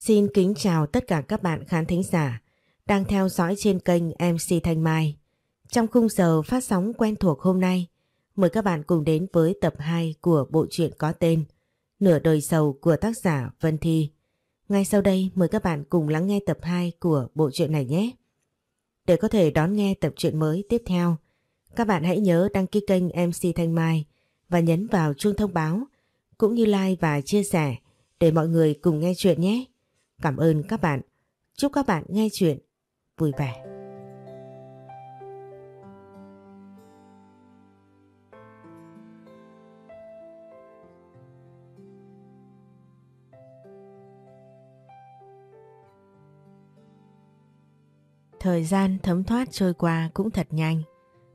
Xin kính chào tất cả các bạn khán thính giả đang theo dõi trên kênh MC Thanh Mai. Trong khung giờ phát sóng quen thuộc hôm nay, mời các bạn cùng đến với tập 2 của bộ truyện có tên Nửa đời sầu của tác giả Vân Thi. Ngay sau đây mời các bạn cùng lắng nghe tập 2 của bộ truyện này nhé. Để có thể đón nghe tập truyện mới tiếp theo, các bạn hãy nhớ đăng ký kênh MC Thanh Mai và nhấn vào chuông thông báo cũng như like và chia sẻ để mọi người cùng nghe chuyện nhé. Cảm ơn các bạn. Chúc các bạn nghe chuyện vui vẻ. Thời gian thấm thoát trôi qua cũng thật nhanh.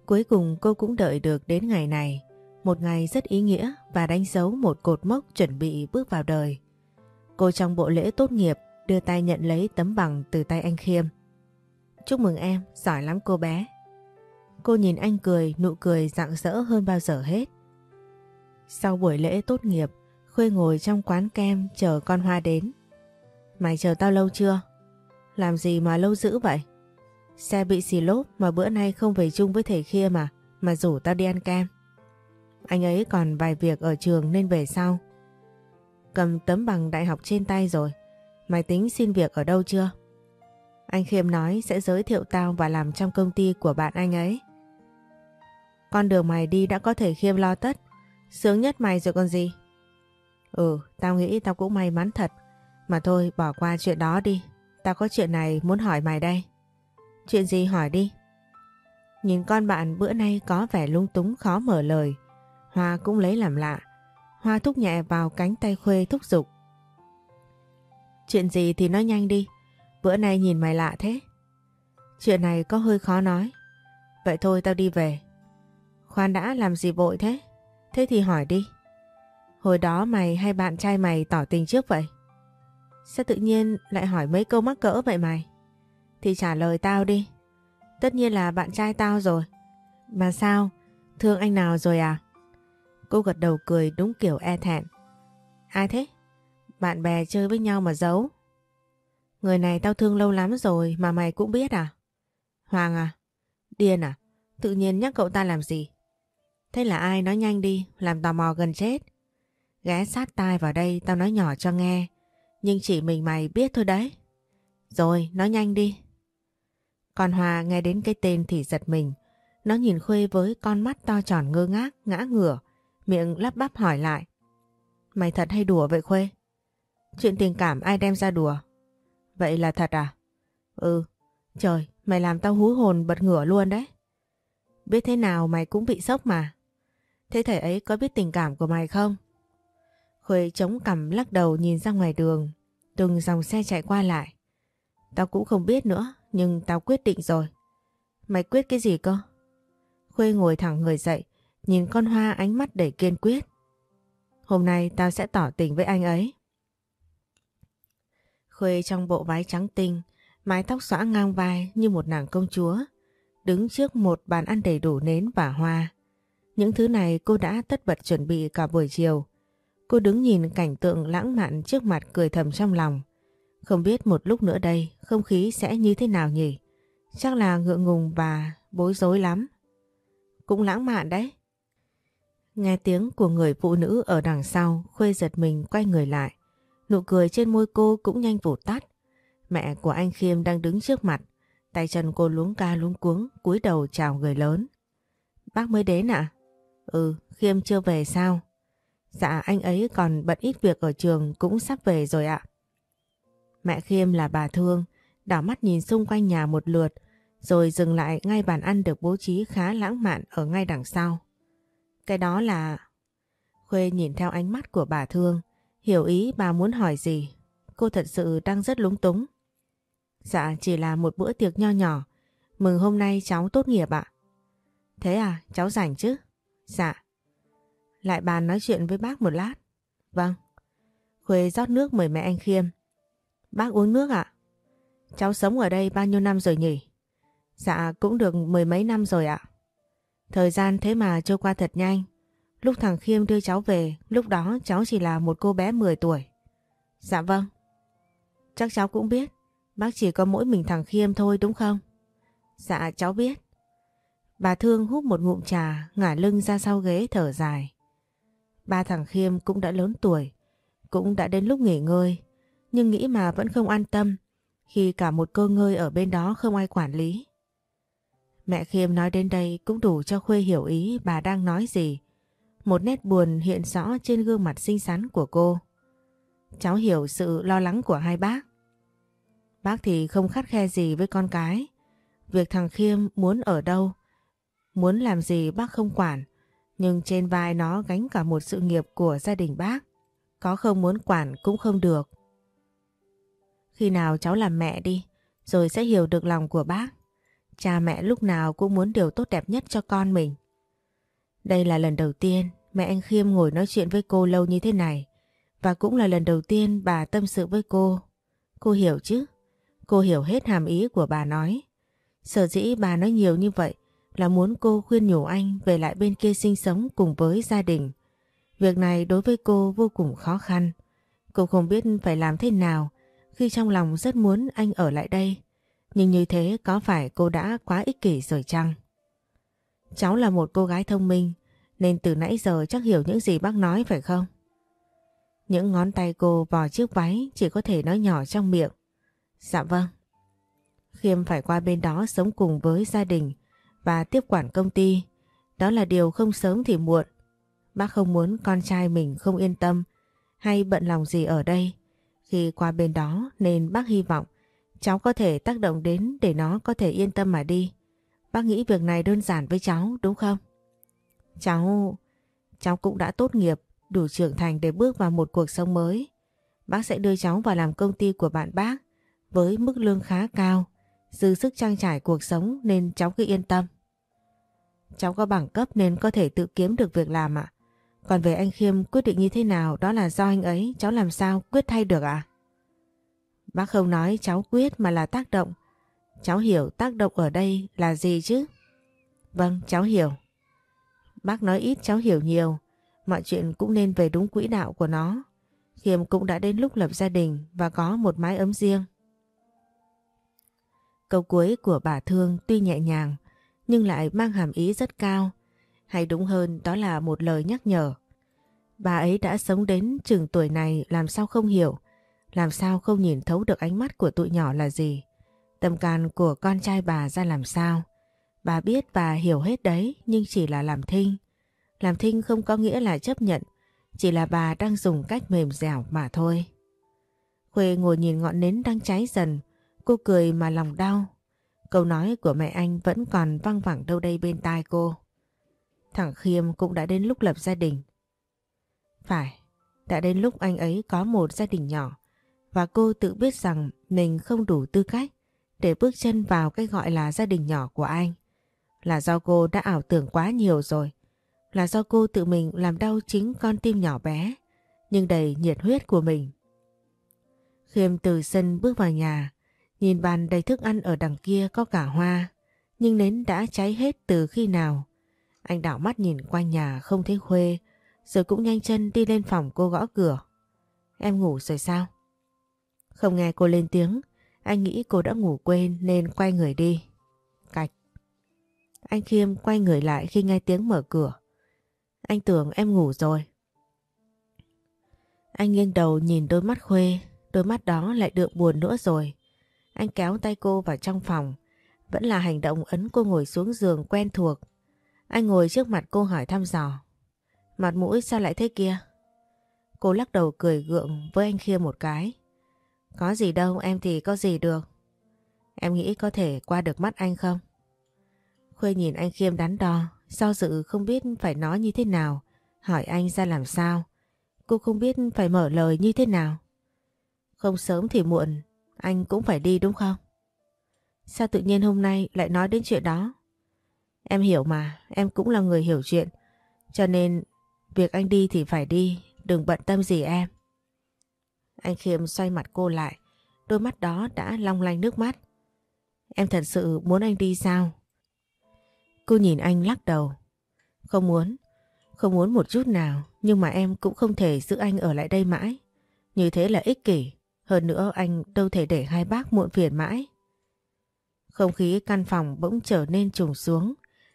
Cuối cùng cô cũng đợi được đến ngày này. Một ngày rất ý nghĩa và đánh dấu một cột mốc chuẩn bị bước vào đời. Cô trong bộ lễ tốt nghiệp đưa tay nhận lấy tấm bằng từ tay anh Khiêm. Chúc mừng em, giỏi lắm cô bé. Cô nhìn anh cười, nụ cười rạng rỡ hơn bao giờ hết. Sau buổi lễ tốt nghiệp, Khuê ngồi trong quán kem chờ con Hoa đến. Mày chờ tao lâu chưa? Làm gì mà lâu dữ vậy? Xe bị xì lốp mà bữa nay không về chung với thầy kia mà, mà rủ tao đi ăn kem. Anh ấy còn vài việc ở trường nên về sau. Cầm tấm bằng đại học trên tay rồi. Mày tính xin việc ở đâu chưa? Anh Khiêm nói sẽ giới thiệu tao và làm trong công ty của bạn anh ấy. Con đường mày đi đã có thể Khiêm lo tất. Sướng nhất mày rồi còn gì? Ừ, tao nghĩ tao cũng may mắn thật. Mà thôi bỏ qua chuyện đó đi. Tao có chuyện này muốn hỏi mày đây. Chuyện gì hỏi đi. Nhìn con bạn bữa nay có vẻ lung túng khó mở lời. Hoa cũng lấy làm lạ. Hoa thúc nhẹ vào cánh tay Khuê thúc giục. Chuyện gì thì nói nhanh đi. Bữa nay nhìn mày lạ thế. Chuyện này có hơi khó nói. Vậy thôi tao đi về. Khoan đã, làm gì vội thế? Thế thì hỏi đi. Hồi đó mày hay bạn trai mày tỏ tình trước vậy? Sao tự nhiên lại hỏi mấy câu mắc cỡ vậy mày? Thì trả lời tao đi. Tất nhiên là bạn trai tao rồi. Mà sao? Thương anh nào rồi à? Cô gật đầu cười đúng kiểu e thẹn. Ai thế? Bạn bè chơi với nhau mà giấu. Người này tao thương lâu lắm rồi mà mày cũng biết à? Hoàng à? Điên à? Tự nhiên nhắc cậu ta làm gì? Thế là ai nói nhanh đi, làm tò mò gần chết. Ghé sát tai vào đây tao nói nhỏ cho nghe. Nhưng chỉ mình mày biết thôi đấy. Rồi, nói nhanh đi. Còn Hòa nghe đến cái tên thì giật mình. Nó nhìn Khuê với con mắt to tròn ngơ ngác, ngã ngửa, miệng lắp bắp hỏi lại. Mày thật hay đùa vậy Khuê? Chuyện tình cảm ai đem ra đùa? Vậy là thật à? Ừ, trời, mày làm tao hú hồn bật ngửa luôn đấy. Biết thế nào mày cũng bị sốc mà. Thế thầy ấy có biết tình cảm của mày không? Khuê chống cằm lắc đầu nhìn ra ngoài đường, từng dòng xe chạy qua lại. Tao cũng không biết nữa, nhưng tao quyết định rồi. Mày quyết cái gì cơ? Khuê ngồi thẳng người dậy, nhìn con hoa ánh mắt đầy kiên quyết. Hôm nay tao sẽ tỏ tình với anh ấy. Khuê trong bộ váy trắng tinh, mái tóc xõa ngang vai như một nàng công chúa, đứng trước một bàn ăn đầy đủ nến và hoa. Những thứ này cô đã tất bật chuẩn bị cả buổi chiều. Cô đứng nhìn cảnh tượng lãng mạn trước mặt cười thầm trong lòng. Không biết một lúc nữa đây không khí sẽ như thế nào nhỉ? Chắc là ngượng ngùng và bối rối lắm. Cũng lãng mạn đấy. Nghe tiếng của người phụ nữ ở đằng sau, Khuê giật mình quay người lại. Nụ cười trên môi cô cũng nhanh vụt tắt. Mẹ của anh Khiêm đang đứng trước mặt, tay chân cô luống ca luống cuống, cúi đầu chào người lớn. Bác mới đến ạ? Ừ, Khiêm chưa về sao? Dạ anh ấy còn bận ít việc ở trường cũng sắp về rồi ạ. Mẹ Khiêm là bà Thương, đảo mắt nhìn xung quanh nhà một lượt, rồi dừng lại ngay bàn ăn được bố trí khá lãng mạn ở ngay đằng sau. Cái đó là... Khuê nhìn theo ánh mắt của bà Thương, hiểu ý bà muốn hỏi gì. Cô thật sự đang rất lúng túng. Dạ chỉ là một bữa tiệc nho nhỏ, mừng hôm nay cháu tốt nghiệp ạ. Thế à, cháu rảnh chứ? Dạ. Lại bàn nói chuyện với bác một lát. Vâng. Khuê rót nước mời mẹ anh Khiêm. Bác uống nước ạ? Cháu sống ở đây bao nhiêu năm rồi nhỉ? Dạ cũng được mười mấy năm rồi ạ. Thời gian thế mà trôi qua thật nhanh. Lúc thằng Khiêm đưa cháu về, lúc đó cháu chỉ là một cô bé 10 tuổi. Dạ vâng. chắc cháu cũng biết. Bác chỉ có mỗi mình thằng Khiêm thôi đúng không? Dạ cháu biết. Bà Thương hút một ngụm trà, ngả lưng ra sau ghế thở dài. Ba thằng Khiêm cũng đã lớn tuổi, cũng đã đến lúc nghỉ ngơi, nhưng nghĩ mà vẫn không an tâm khi cả một cơ ngơi ở bên đó không ai quản lý. Mẹ Khiêm nói đến đây cũng đủ cho Khuê hiểu ý bà đang nói gì. Một nét buồn hiện rõ trên gương mặt xinh xắn của cô. Cháu hiểu sự lo lắng của hai bác. Bác thì không khắt khe gì với con cái. Việc thằng Khiêm muốn ở đâu, muốn làm gì bác không quản. Nhưng trên vai nó gánh cả một sự nghiệp của gia đình bác. Có không muốn quản cũng không được. Khi nào cháu làm mẹ đi, rồi sẽ hiểu được lòng của bác. Cha mẹ lúc nào cũng muốn điều tốt đẹp nhất cho con mình. Đây là lần đầu tiên mẹ anh Khiêm ngồi nói chuyện với cô lâu như thế này. Và cũng là lần đầu tiên bà tâm sự với cô. Cô hiểu chứ? Cô hiểu hết hàm ý của bà nói. Sở dĩ bà nói nhiều như vậy là muốn cô khuyên nhủ anh về lại bên kia sinh sống cùng với gia đình. Việc này đối với cô vô cùng khó khăn. Cô không biết phải làm thế nào khi trong lòng rất muốn anh ở lại đây. Nhưng như thế có phải cô đã quá ích kỷ rồi chăng? Cháu là một cô gái thông minh, nên từ nãy giờ chắc hiểu những gì bác nói phải không? Những ngón tay cô vò chiếc váy chỉ có thể nói nhỏ trong miệng. Dạ vâng. Khiêm phải qua bên đó sống cùng với gia đình và tiếp quản công ty. Đó là điều không sớm thì muộn. Bác không muốn con trai mình không yên tâm hay bận lòng gì ở đây. Khi qua bên đó nên bác hy vọng cháu có thể tác động đến để nó có thể yên tâm mà đi. Bác nghĩ việc này đơn giản với cháu đúng không? Cháu... cháu cũng đã tốt nghiệp, đủ trưởng thành để bước vào một cuộc sống mới. Bác sẽ đưa cháu vào làm công ty của bạn bác với mức lương khá cao, dư sức trang trải cuộc sống nên cháu cứ yên tâm. Cháu có bằng cấp nên có thể tự kiếm được việc làm ạ. Còn về anh Khiêm quyết định như thế nào đó là do anh ấy, cháu làm sao quyết thay được ạ? Bác không nói cháu quyết mà là tác động. Cháu hiểu tác động ở đây là gì chứ? Vâng, cháu hiểu. Bác nói ít cháu hiểu nhiều, mọi chuyện cũng nên về đúng quỹ đạo của nó. Khiêm cũng đã đến lúc lập gia đình và có một mái ấm riêng. Câu cuối của bà Thương tuy nhẹ nhàng nhưng lại mang hàm ý rất cao. Hay đúng hơn đó là một lời nhắc nhở. Bà ấy đã sống đến chừng tuổi này làm sao không hiểu, làm sao không nhìn thấu được ánh mắt của tụi nhỏ là gì. Tâm can của con trai bà ra làm sao. Bà biết và hiểu hết đấy nhưng chỉ là làm thinh. Làm thinh không có nghĩa là chấp nhận, chỉ là bà đang dùng cách mềm dẻo mà thôi. Khuê ngồi nhìn ngọn nến đang cháy dần, cô cười mà lòng đau. Câu nói của mẹ anh vẫn còn văng vẳng đâu đây bên tai cô. Thằng Khiêm cũng đã đến lúc lập gia đình. Phải, đã đến lúc anh ấy có một gia đình nhỏ và cô tự biết rằng mình không đủ tư cách để bước chân vào cái gọi là gia đình nhỏ của anh. Là do cô đã ảo tưởng quá nhiều rồi. Là do cô tự mình làm đau chính con tim nhỏ bé nhưng đầy nhiệt huyết của mình. Khiêm từ sân bước vào nhà, nhìn bàn đầy thức ăn ở đằng kia có cả hoa, nhưng nến đã cháy hết từ khi nào. Anh đảo mắt nhìn quanh nhà không thấy Khuê, rồi cũng nhanh chân đi lên phòng cô gõ cửa. Em ngủ rồi sao? Không nghe cô lên tiếng, anh nghĩ cô đã ngủ quên nên quay người đi. Cạch. Anh Khiêm quay người lại khi nghe tiếng mở cửa. Anh tưởng em ngủ rồi. Anh nghiêng đầu nhìn đôi mắt Khuê, đôi mắt đó lại đượm buồn nữa rồi. Anh kéo tay cô vào trong phòng, vẫn là hành động ấn cô ngồi xuống giường quen thuộc. Anh ngồi trước mặt cô hỏi thăm dò. Mặt mũi sao lại thế kia? Cô lắc đầu cười gượng với anh Khiêm một cái. Có gì đâu em thì có gì được. Em nghĩ có thể qua được mắt anh không? Khuê nhìn anh Khiêm đắn đo, do dự không biết phải nói như thế nào, hỏi anh ra làm sao. Cô không biết phải mở lời như thế nào. Không sớm thì muộn, anh cũng phải đi đúng không? Sao tự nhiên hôm nay lại nói đến chuyện đó? Em hiểu mà, em cũng là người hiểu chuyện. Cho nên việc anh đi thì phải đi, đừng bận tâm gì em. Anh Khiêm xoay mặt cô lại, đôi mắt đó đã long lanh nước mắt. Em thật sự muốn anh đi sao? Cô nhìn anh lắc đầu. Không muốn, không muốn một chút nào, nhưng mà em cũng không thể giữ anh ở lại đây mãi. Như thế là ích kỷ, Hơn nữa anh đâu thể để hai bác muộn phiền mãi. Không khí căn phòng bỗng trở nên trùng xuống.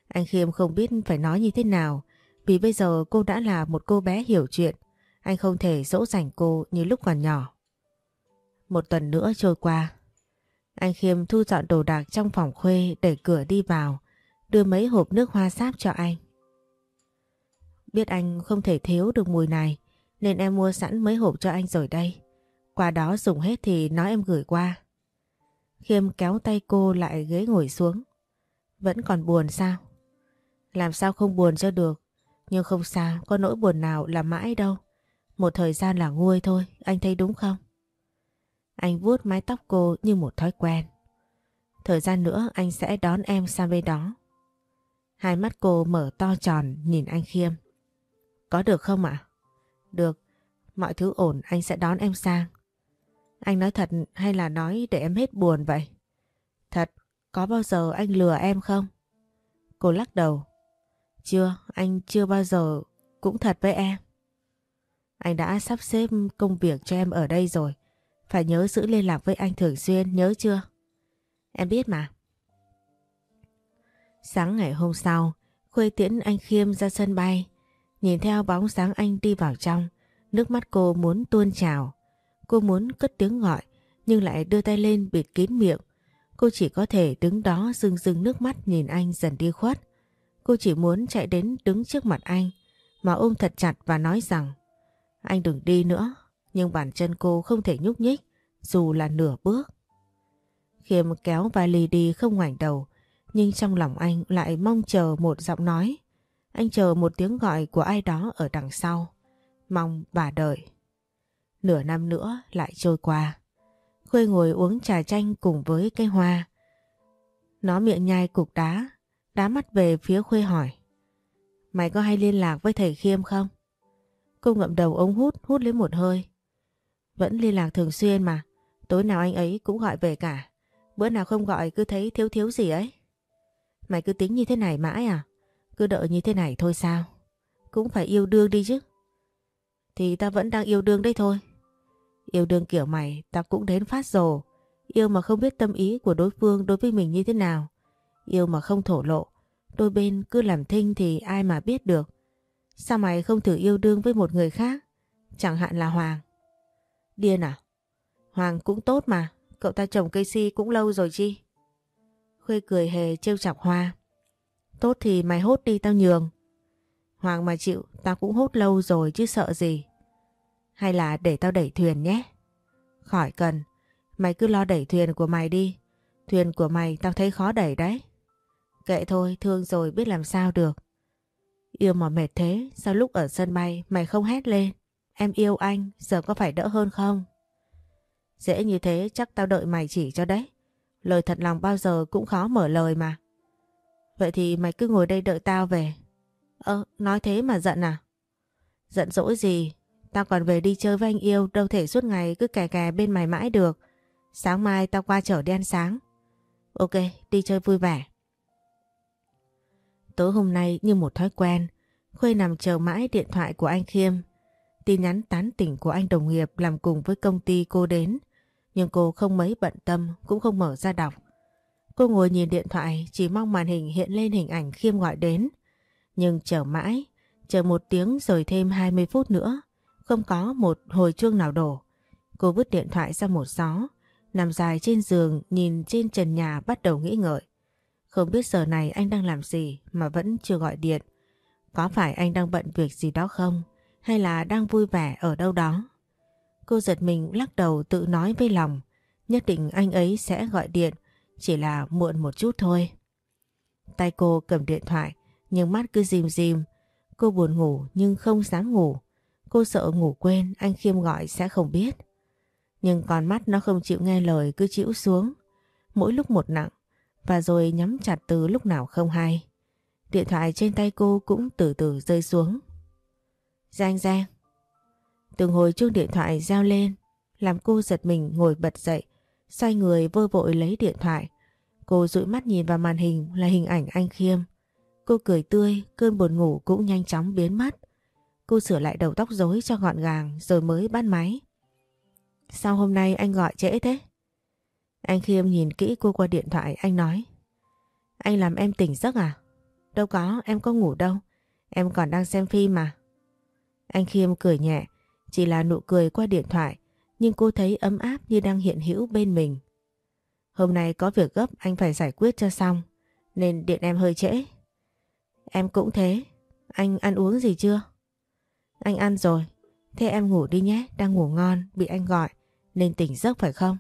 Anh Khiêm không biết phải nói như thế nào vì bây giờ cô đã là một cô bé hiểu chuyện. Anh không thể dỗ dành cô như lúc còn nhỏ. Một tuần nữa trôi qua. Anh Khiêm thu dọn đồ đạc trong phòng khuê để cửa đi vào, đưa mấy hộp nước hoa sáp cho anh. Biết anh không thể thiếu được mùi này nên em mua sẵn mấy hộp cho anh rồi đây. Qua đó dùng hết thì nói em gửi qua. Khiêm kéo tay cô lại ghế ngồi xuống. Vẫn còn buồn sao? Làm sao không buồn cho được. Nhưng không sao, có nỗi buồn nào là mãi đâu. Một thời gian là nguôi thôi, anh thấy đúng không? Anh vuốt mái tóc cô như một thói quen. Thời gian nữa anh sẽ đón em sang bên đó. Hai mắt cô mở to tròn nhìn anh Khiêm. Có được không ạ? Được, mọi thứ ổn anh sẽ đón em sang. Anh nói thật hay là nói để em hết buồn vậy? Thật, có bao giờ anh lừa em không? Cô lắc đầu. Chưa, anh chưa bao giờ cũng thật với em. Anh đã sắp xếp công việc cho em ở đây rồi. Phải nhớ giữ liên lạc với anh thường xuyên, nhớ chưa? Em biết mà. Sáng ngày hôm sau, Khuê tiễn anh Khiêm ra sân bay. Nhìn theo bóng sáng anh đi vào trong, nước mắt cô muốn tuôn trào. Cô muốn cất tiếng gọi, nhưng lại đưa tay lên bịt kín miệng. Cô chỉ có thể đứng đó rưng rưng nước mắt nhìn anh dần đi khuất. Cô chỉ muốn chạy đến đứng trước mặt anh, mà ôm thật chặt và nói rằng anh đừng đi nữa, nhưng bàn chân cô không thể nhúc nhích, dù là nửa bước. Khiêm kéo vali đi không ngoảnh đầu, nhưng trong lòng anh lại mong chờ một giọng nói. Anh chờ một tiếng gọi của ai đó ở đằng sau. Mong bà đợi. Nửa năm nữa lại trôi qua. Khuê ngồi uống trà chanh cùng với cây hoa. Nó miệng nhai cục đá, đá mắt về phía Khuê hỏi. Mày có hay liên lạc với thầy Khiêm không? Cô ngậm đầu ống hút, hút lấy một hơi. Vẫn liên lạc thường xuyên mà. Tối nào anh ấy cũng gọi về cả. Bữa nào không gọi cứ thấy thiếu thiếu gì ấy. Mày cứ tính như thế này mãi à? Cứ đợi như thế này thôi sao? Cũng phải yêu đương đi chứ. Thì ta vẫn đang yêu đương đấy thôi. Yêu đương kiểu mày ta cũng đến phát rồ. Yêu mà không biết tâm ý của đối phương đối với mình như thế nào. Yêu mà không thổ lộ. Đôi bên cứ làm thinh thì ai mà biết được. Sao mày không thử yêu đương với một người khác? Chẳng hạn là Hoàng. Điên à? Hoàng cũng tốt mà. Cậu ta trồng cây si cũng lâu rồi chi? Khuê cười hề trêu chọc Hoa. Tốt thì mày hốt đi tao nhường. Hoàng mà chịu, tao cũng hốt lâu rồi chứ sợ gì. Hay là để tao đẩy thuyền nhé. Khỏi cần. Mày cứ lo đẩy thuyền của mày đi. Thuyền của mày tao thấy khó đẩy đấy. Kệ thôi, thương rồi biết làm sao được. Yêu mà mệt thế sao lúc ở sân bay mày không hét lên. Em yêu anh giờ có phải đỡ hơn không? Dễ như thế chắc tao đợi mày chỉ cho đấy. Lời thật lòng bao giờ cũng khó mở lời mà. Vậy thì mày cứ ngồi đây đợi tao về. Ơ, nói thế mà giận à? Giận dỗi gì? Tao còn về đi chơi với anh yêu, đâu thể suốt ngày cứ kè kè bên mày mãi được. Sáng mai tao qua chở đi ăn sáng. Ok, đi chơi vui vẻ. Tối hôm nay như một thói quen, Khuê nằm chờ mãi điện thoại của anh Khiêm. Tin nhắn tán tỉnh của anh đồng nghiệp làm cùng với công ty cô đến. Nhưng cô không mấy bận tâm, cũng không mở ra đọc. Cô ngồi nhìn điện thoại, chỉ mong màn hình hiện lên hình ảnh Khiêm gọi đến. Nhưng chờ mãi, chờ một tiếng rồi thêm 20 phút nữa, không có một hồi chuông nào đổ. Cô vứt điện thoại ra một gió, nằm dài trên giường nhìn trên trần nhà bắt đầu nghĩ ngợi. Không biết giờ này anh đang làm gì mà vẫn chưa gọi điện. Có phải anh đang bận việc gì đó không? Hay là đang vui vẻ ở đâu đó? Cô giật mình lắc đầu tự nói với lòng. Nhất định anh ấy sẽ gọi điện, chỉ là muộn một chút thôi. Tay cô cầm điện thoại, nhưng mắt cứ dìm dìm. Cô buồn ngủ nhưng không dám ngủ. Cô sợ ngủ quên anh Khiêm gọi sẽ không biết. Nhưng con mắt nó không chịu nghe lời cứ chịu xuống. Mỗi lúc một nặng và rồi nhắm chặt từ lúc nào không hay. Điện thoại trên tay cô cũng từ từ rơi xuống. Giang Giang. Từng hồi chuông điện thoại reo lên, làm cô giật mình ngồi bật dậy, xoay người vơ vội lấy điện thoại. Cô dụi mắt nhìn vào màn hình là hình ảnh anh Khiêm. Cô cười tươi, cơn buồn ngủ cũng nhanh chóng biến mất. Cô sửa lại đầu tóc rối cho gọn gàng rồi mới bắt máy. Sao hôm nay anh gọi trễ thế? Anh Khiêm nhìn kỹ cô qua điện thoại, anh nói. Anh làm em tỉnh giấc à? Đâu có, em có ngủ đâu. Em còn đang xem phim mà. Anh Khiêm cười nhẹ, chỉ là nụ cười qua điện thoại, nhưng cô thấy ấm áp như đang hiện hữu bên mình. Hôm nay có việc gấp anh phải giải quyết cho xong, nên điện em hơi trễ. Em cũng thế, anh ăn uống gì chưa? Anh ăn rồi, thế em ngủ đi nhé, đang ngủ ngon, bị anh gọi, nên tỉnh giấc phải không?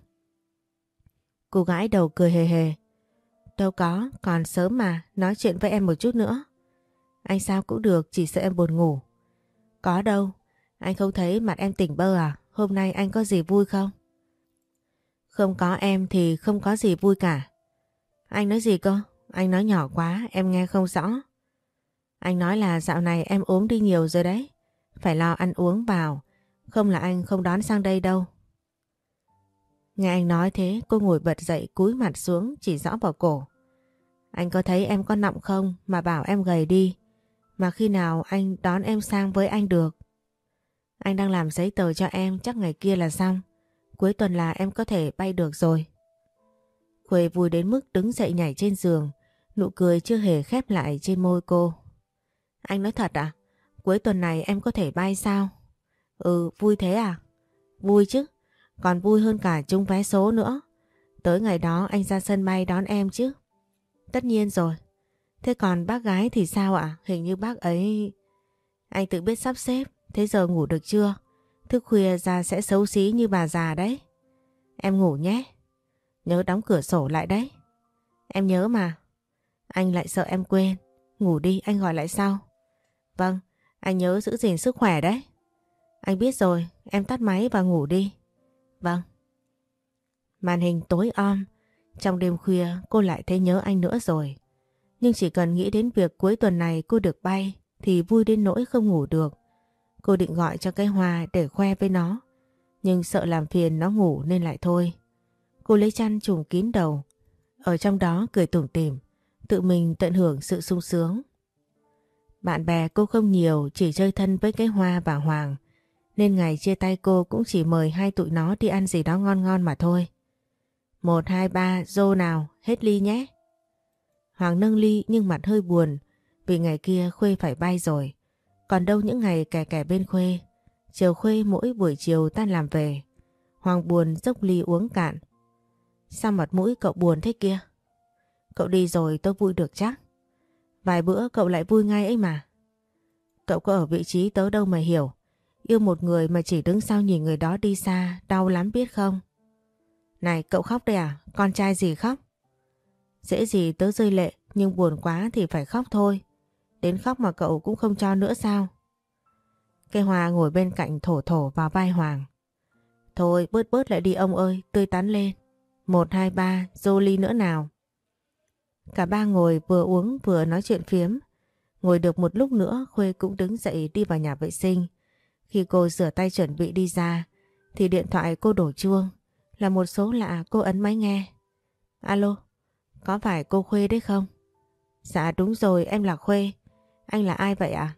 Cô gái đầu cười hề hề. Đâu có, còn sớm mà, nói chuyện với em một chút nữa. Anh sao cũng được, chỉ sợ em buồn ngủ. Có đâu, anh không thấy mặt em tỉnh bơ à? Hôm nay anh có gì vui không? Không có em thì không có gì vui cả. Anh nói gì cơ? Anh nói nhỏ quá, em nghe không rõ. Anh nói là dạo này em ốm đi nhiều rồi đấy. Phải lo ăn uống vào. Không là anh không đón sang đây đâu. Nghe anh nói thế cô ngồi bật dậy cúi mặt xuống chỉ rõ vào cổ. Anh có thấy em có nọng không mà bảo em gầy đi. Mà khi nào anh đón em sang với anh được. Anh đang làm giấy tờ cho em chắc ngày kia là xong. Cuối tuần là em có thể bay được rồi. Khuê vui đến mức đứng dậy nhảy trên giường. Nụ cười chưa hề khép lại trên môi cô. Anh nói thật à? Cuối tuần này em có thể bay sao? Ừ, vui thế à? Vui chứ. Còn vui hơn cả chung vé số nữa. Tới ngày đó anh ra sân bay đón em chứ. Tất nhiên rồi. Thế còn bác gái thì sao ạ? Hình như bác ấy... Anh tự biết sắp xếp. Thế giờ ngủ được chưa? Thức khuya ra sẽ xấu xí như bà già đấy. Em ngủ nhé. Nhớ đóng cửa sổ lại đấy. Em nhớ mà. Anh lại sợ em quên. Ngủ đi anh gọi lại sau. Vâng, anh nhớ giữ gìn sức khỏe đấy. Anh biết rồi, em tắt máy và ngủ đi. Vâng. Màn hình tối om. Trong đêm khuya cô lại thấy nhớ anh nữa rồi. Nhưng chỉ cần nghĩ đến việc cuối tuần này cô được bay thì vui đến nỗi không ngủ được. Cô định gọi cho cái hoa để khoe với nó. Nhưng sợ làm phiền nó ngủ nên lại thôi. Cô lấy chăn trùm kín đầu. Ở trong đó cười tủm tỉm, tự mình tận hưởng sự sung sướng. Bạn bè cô không nhiều, chỉ chơi thân với cái hoa và Hoàng. Nên ngày chia tay cô cũng chỉ mời hai tụi nó đi ăn gì đó ngon ngon mà thôi. Một, hai, ba, dô nào, hết ly nhé. Hoàng nâng ly nhưng mặt hơi buồn vì ngày kia Khuê phải bay rồi. Còn đâu những ngày kẻ kẻ bên Khuê. Chiều Khuê mỗi buổi chiều tan làm về. Hoàng buồn dốc ly uống cạn. Sao mặt mũi cậu buồn thế kia? Cậu đi rồi tôi vui được chắc. Vài bữa cậu lại vui ngay ấy mà. Cậu có ở vị trí tớ đâu mà hiểu. Yêu một người mà chỉ đứng sau nhìn người đó đi xa, đau lắm biết không? Này cậu khóc đây à? Con trai gì khóc? Dễ gì tớ rơi lệ, nhưng buồn quá thì phải khóc thôi. Đến khóc mà cậu cũng không cho nữa sao? Cây Hòa ngồi bên cạnh thổ thổ vào vai Hoàng. Thôi bớt bớt lại đi ông ơi, tươi tắn lên. Một, hai, ba, dô ly nữa nào. Cả ba ngồi vừa uống vừa nói chuyện phiếm. Ngồi được một lúc nữa Khuê cũng đứng dậy đi vào nhà vệ sinh. Khi cô rửa tay chuẩn bị đi ra thì điện thoại cô đổ chuông. Là một số lạ cô ấn máy nghe. Alo, có phải cô Khuê đấy không? Dạ đúng rồi em là Khuê. Anh là ai vậy ạ? À?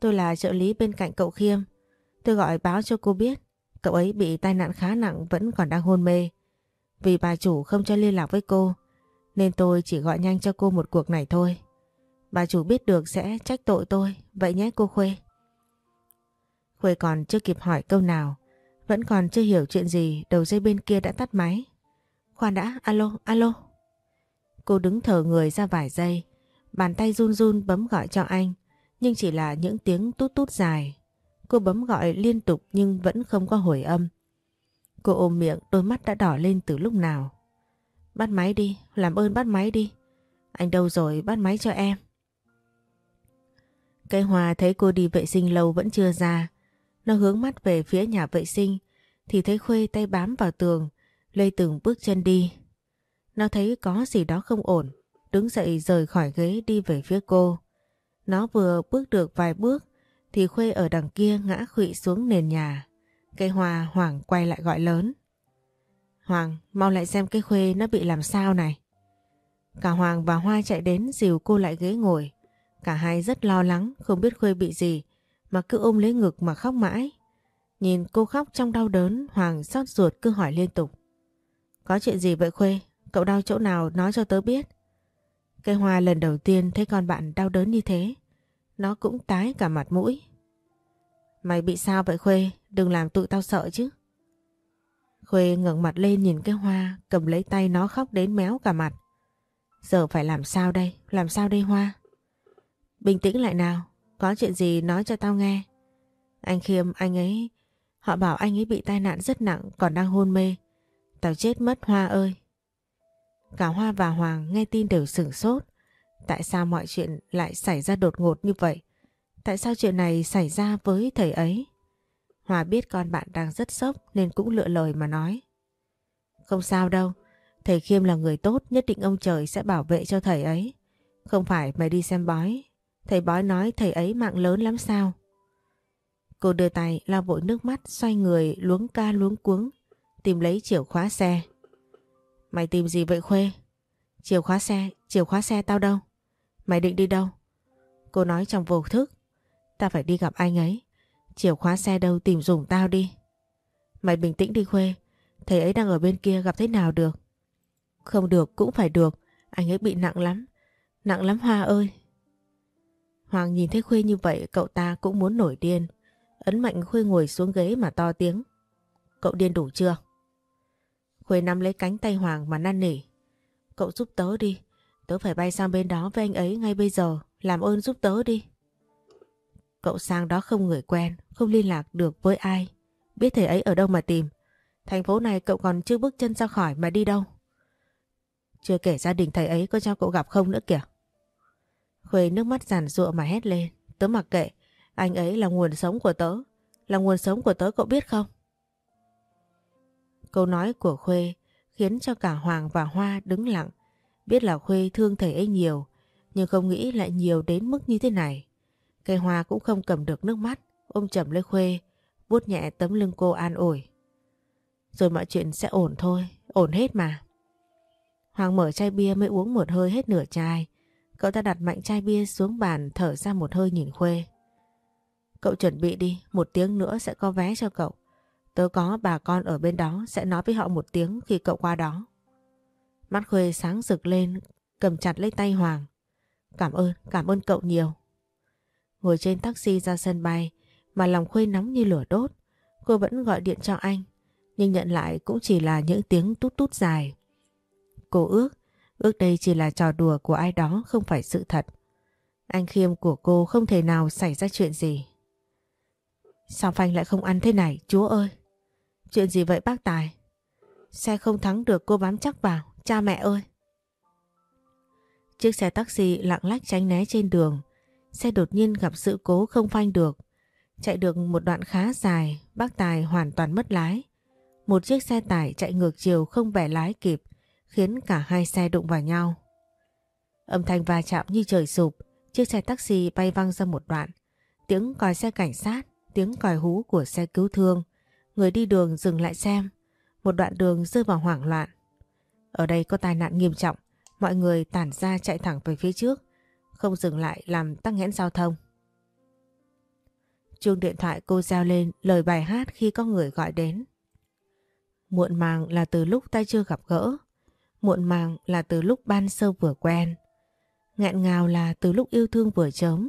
Tôi là trợ lý bên cạnh cậu Khiêm. Tôi gọi báo cho cô biết cậu ấy bị tai nạn khá nặng vẫn còn đang hôn mê. Vì bà chủ không cho liên lạc với cô nên tôi chỉ gọi nhanh cho cô một cuộc này thôi. Bà chủ biết được sẽ trách tội tôi. Vậy nhé cô Khuê. Khuê còn chưa kịp hỏi câu nào. Vẫn còn chưa hiểu chuyện gì đầu dây bên kia đã tắt máy. Khoan đã, alo, alo. Cô đứng thở người ra vài giây. Bàn tay run run bấm gọi cho anh. Nhưng chỉ là những tiếng tút tút dài. Cô bấm gọi liên tục nhưng vẫn không có hồi âm. Cô ôm miệng đôi mắt đã đỏ lên từ lúc nào. Bắt máy đi, làm ơn bắt máy đi. Anh đâu rồi bắt máy cho em. Cây Hòa thấy cô đi vệ sinh lâu vẫn chưa ra. Nó hướng mắt về phía nhà vệ sinh thì thấy Khuê tay bám vào tường, lê từng bước chân đi. Nó thấy có gì đó không ổn, đứng dậy rời khỏi ghế đi về phía cô. Nó vừa bước được vài bước thì Khuê ở đằng kia ngã khụy xuống nền nhà. Cây Hòa hoàng quay lại gọi lớn. Hoàng, mau lại xem cái Khuê nó bị làm sao này. Cả Hoàng và Hoa chạy đến dìu cô lại ghế ngồi. Cả hai rất lo lắng không biết Khuê bị gì mà cứ ôm lấy ngực mà khóc mãi. Nhìn cô khóc trong đau đớn, Hoàng xót ruột cứ hỏi liên tục. Có chuyện gì vậy Khuê? Cậu đau chỗ nào nói cho tớ biết. Cây hoa lần đầu tiên thấy con bạn đau đớn như thế. Nó cũng tái cả mặt mũi. Mày bị sao vậy Khuê? Đừng làm tụi tao sợ chứ. Khuê ngẩng mặt lên nhìn cái hoa, cầm lấy tay nó khóc đến méo cả mặt. Giờ phải làm sao đây? Làm sao đây Hoa? Bình tĩnh lại nào, có chuyện gì nói cho tao nghe. Anh Khiêm, anh ấy, họ bảo anh ấy bị tai nạn rất nặng còn đang hôn mê. Tao chết mất Hoa ơi. Cả Hoa và Hoàng nghe tin đều sửng sốt. Tại sao mọi chuyện lại xảy ra đột ngột như vậy? Tại sao chuyện này xảy ra với thầy ấy? Hòa biết con bạn đang rất sốc nên cũng lựa lời mà nói. Không sao đâu, thầy Khiêm là người tốt nhất định ông trời sẽ bảo vệ cho thầy ấy. Không phải mày đi xem bói, thầy bói nói thầy ấy mạng lớn lắm sao? Cô đưa tay lau vội nước mắt xoay người luống ca luống cuống tìm lấy chìa khóa xe. Mày tìm gì vậy Khuê? Chìa khóa xe, chìa khóa xe tao đâu? Mày định đi đâu? Cô nói trong vô thức. Ta phải đi gặp anh ấy. Chìa khóa xe đâu tìm dùng tao đi. Mày bình tĩnh đi Khuê. Thầy ấy đang ở bên kia gặp thế nào được? Không được cũng phải được. Anh ấy bị nặng lắm. Nặng lắm Hoa ơi. Hoàng nhìn thấy Khuê như vậy cậu ta cũng muốn nổi điên. Ấn mạnh Khuê ngồi xuống ghế mà to tiếng. Cậu điên đủ chưa? Khuê nắm lấy cánh tay Hoàng mà năn nỉ. Cậu giúp tớ đi. Tớ phải bay sang bên đó với anh ấy ngay bây giờ. Làm ơn giúp tớ đi. Cậu sang đó không người quen, không liên lạc được với ai. Biết thầy ấy ở đâu mà tìm. Thành phố này cậu còn chưa bước chân ra khỏi mà đi đâu. Chưa kể gia đình thầy ấy có cho cậu gặp không nữa kìa. Khuê nước mắt giàn ruộng mà hét lên. Tớ mặc kệ, anh ấy là nguồn sống của tớ. Là nguồn sống của tớ cậu biết không? Câu nói của Khuê khiến cho cả Hoàng và Hoa đứng lặng. Biết là Khuê thương thầy ấy nhiều, nhưng không nghĩ lại nhiều đến mức như thế này. Cây Hoa cũng không cầm được nước mắt, ôm chầm lấy Khuê, vuốt nhẹ tấm lưng cô an ủi. Rồi mọi chuyện sẽ ổn thôi, ổn hết mà. Hoàng mở chai bia mới uống một hơi hết nửa chai. Cậu ta đặt mạnh chai bia xuống bàn thở ra một hơi nhìn Khuê. Cậu chuẩn bị đi, một tiếng nữa sẽ có vé cho cậu. Tớ có bà con ở bên đó sẽ nói với họ một tiếng khi cậu qua đó. Mắt Khuê sáng rực lên, cầm chặt lấy tay Hoàng. Cảm ơn, cảm ơn cậu nhiều. Ngồi trên taxi ra sân bay mà lòng Khuê nóng như lửa đốt. Cô vẫn gọi điện cho anh, nhưng nhận lại cũng chỉ là những tiếng tút tút dài. Cô ước, ước đây chỉ là trò đùa của ai đó không phải sự thật. Anh Khiêm của cô không thể nào xảy ra chuyện gì. Sao Phanh lại không ăn thế này, chúa ơi? Chuyện gì vậy bác Tài? Xe không thắng được cô bám chắc vào, cha mẹ ơi. Chiếc xe taxi lặng lách tránh né trên đường. Xe đột nhiên gặp sự cố không phanh được. Chạy được một đoạn khá dài, bác Tài hoàn toàn mất lái. Một chiếc xe tải chạy ngược chiều không bẻ lái kịp, khiến cả hai xe đụng vào nhau. Âm thanh va chạm như trời sụp, chiếc xe taxi bay văng ra một đoạn. Tiếng còi xe cảnh sát, tiếng còi hú của xe cứu thương, Người đi đường dừng lại xem, một đoạn đường rơi vào hoảng loạn. Ở đây có tai nạn nghiêm trọng, mọi người tản ra chạy thẳng về phía trước, không dừng lại làm tắc nghẽn giao thông. Chuông điện thoại cô giao lên lời bài hát khi có người gọi đến. Muộn màng là từ lúc ta chưa gặp gỡ, muộn màng là từ lúc ban sơ vừa quen, ngạn ngào là từ lúc yêu thương vừa chớm,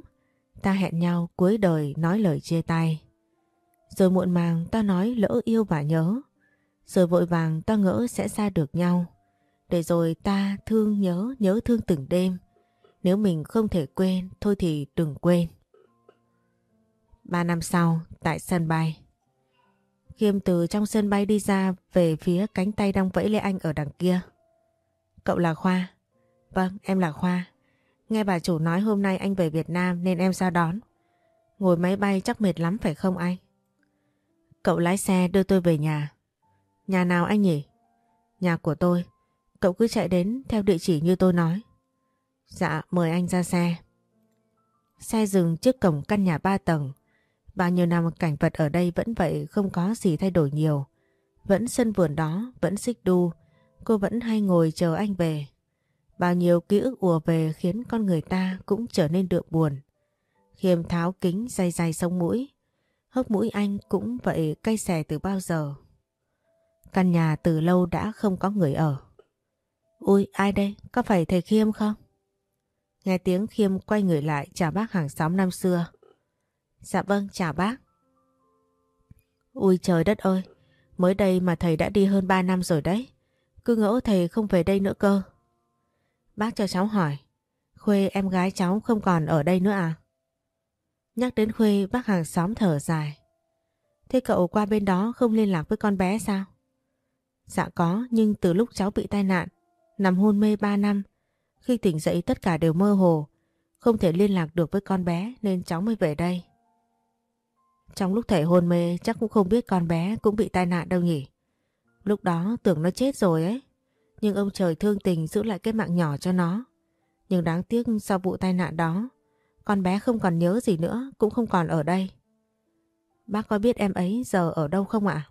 ta hẹn nhau cuối đời nói lời chia tay. Rồi muộn màng ta nói lỡ yêu và nhớ. Rồi vội vàng ta ngỡ sẽ xa được nhau. Để rồi ta thương nhớ, nhớ thương từng đêm. Nếu mình không thể quên, thôi thì đừng quên. Ba năm sau, tại sân bay. Khiêm từ trong sân bay đi ra về phía cánh tay đang vẫy lê anh ở đằng kia. Cậu là Khoa. Vâng, em là Khoa. Nghe bà chủ nói hôm nay anh về Việt Nam nên em ra đón. Ngồi máy bay chắc mệt lắm phải không anh? Cậu lái xe đưa tôi về nhà. Nhà nào anh nhỉ? Nhà của tôi. Cậu cứ chạy đến theo địa chỉ như tôi nói. Dạ, mời anh ra xe. Xe dừng trước cổng căn nhà ba tầng. Bao nhiêu năm cảnh vật ở đây vẫn vậy không có gì thay đổi nhiều. Vẫn sân vườn đó, vẫn xích đu. Cô vẫn hay ngồi chờ anh về. Bao nhiêu ký ức ùa về khiến con người ta cũng trở nên đượm buồn. Khiêm tháo kính dày dày sông mũi. Hốc mũi anh cũng vậy cay xè từ bao giờ. Căn nhà từ lâu đã không có người ở. Ui ai đây? Có phải thầy Khiêm không? Nghe tiếng Khiêm quay người lại chào bác hàng xóm năm xưa. Dạ vâng chào bác. Ui trời đất ơi, mới đây mà thầy đã đi hơn 3 năm rồi đấy. Cứ ngỡ thầy không về đây nữa cơ. Bác cho cháu hỏi, Khuê em gái cháu không còn ở đây nữa à? Nhắc đến Khuê bác hàng xóm thở dài. Thế cậu qua bên đó không liên lạc với con bé sao? Dạ có, nhưng từ lúc cháu bị tai nạn, nằm hôn mê 3 năm, khi tỉnh dậy tất cả đều mơ hồ, không thể liên lạc được với con bé nên cháu mới về đây. Trong lúc thầy hôn mê chắc cũng không biết con bé cũng bị tai nạn đâu nhỉ. Lúc đó tưởng nó chết rồi ấy. Nhưng ông trời thương tình giữ lại cái mạng nhỏ cho nó. Nhưng đáng tiếc sau vụ tai nạn đó, con bé không còn nhớ gì nữa, cũng không còn ở đây. Bác có biết em ấy giờ ở đâu không ạ?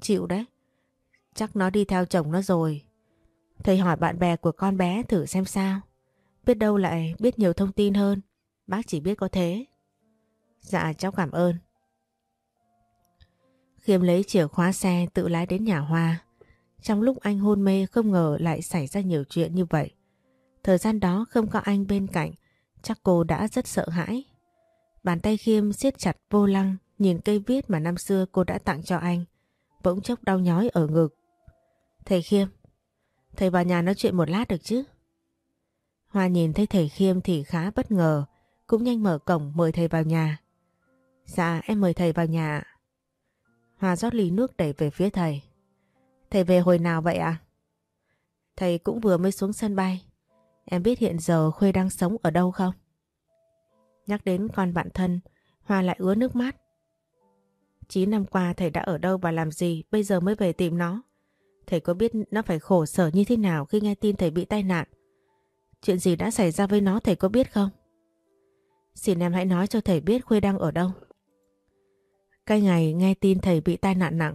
Chịu đấy. Chắc nó đi theo chồng nó rồi. Thầy hỏi bạn bè của con bé thử xem sao. Biết đâu lại biết nhiều thông tin hơn. Bác chỉ biết có thế. Dạ cháu cảm ơn. Khiêm lấy chìa khóa xe tự lái đến nhà Hoa. Trong lúc anh hôn mê không ngờ lại xảy ra nhiều chuyện như vậy. Thời gian đó không có anh bên cạnh, chắc cô đã rất sợ hãi. Bàn tay Khiêm siết chặt vô lăng, nhìn cây viết mà năm xưa cô đã tặng cho anh. Bỗng chốc đau nhói ở ngực. Thầy Khiêm, thầy vào nhà nói chuyện một lát được chứ? Hoa nhìn thấy thầy Khiêm thì khá bất ngờ, cũng nhanh mở cổng mời thầy vào nhà. Dạ em mời thầy vào nhà Hòa rót ly nước đẩy về phía thầy. Thầy về hồi nào vậy ạ? Thầy cũng vừa mới xuống sân bay. Em biết hiện giờ Khuê đang sống ở đâu không? Nhắc đến con bạn thân, Hoa lại ứa nước mắt. 9 năm qua thầy đã ở đâu và làm gì bây giờ mới về tìm nó. Thầy có biết nó phải khổ sở như thế nào khi nghe tin thầy bị tai nạn. Chuyện gì đã xảy ra với nó thầy có biết không? Xin em hãy nói cho thầy biết Khuê đang ở đâu. Cái ngày nghe tin thầy bị tai nạn nặng,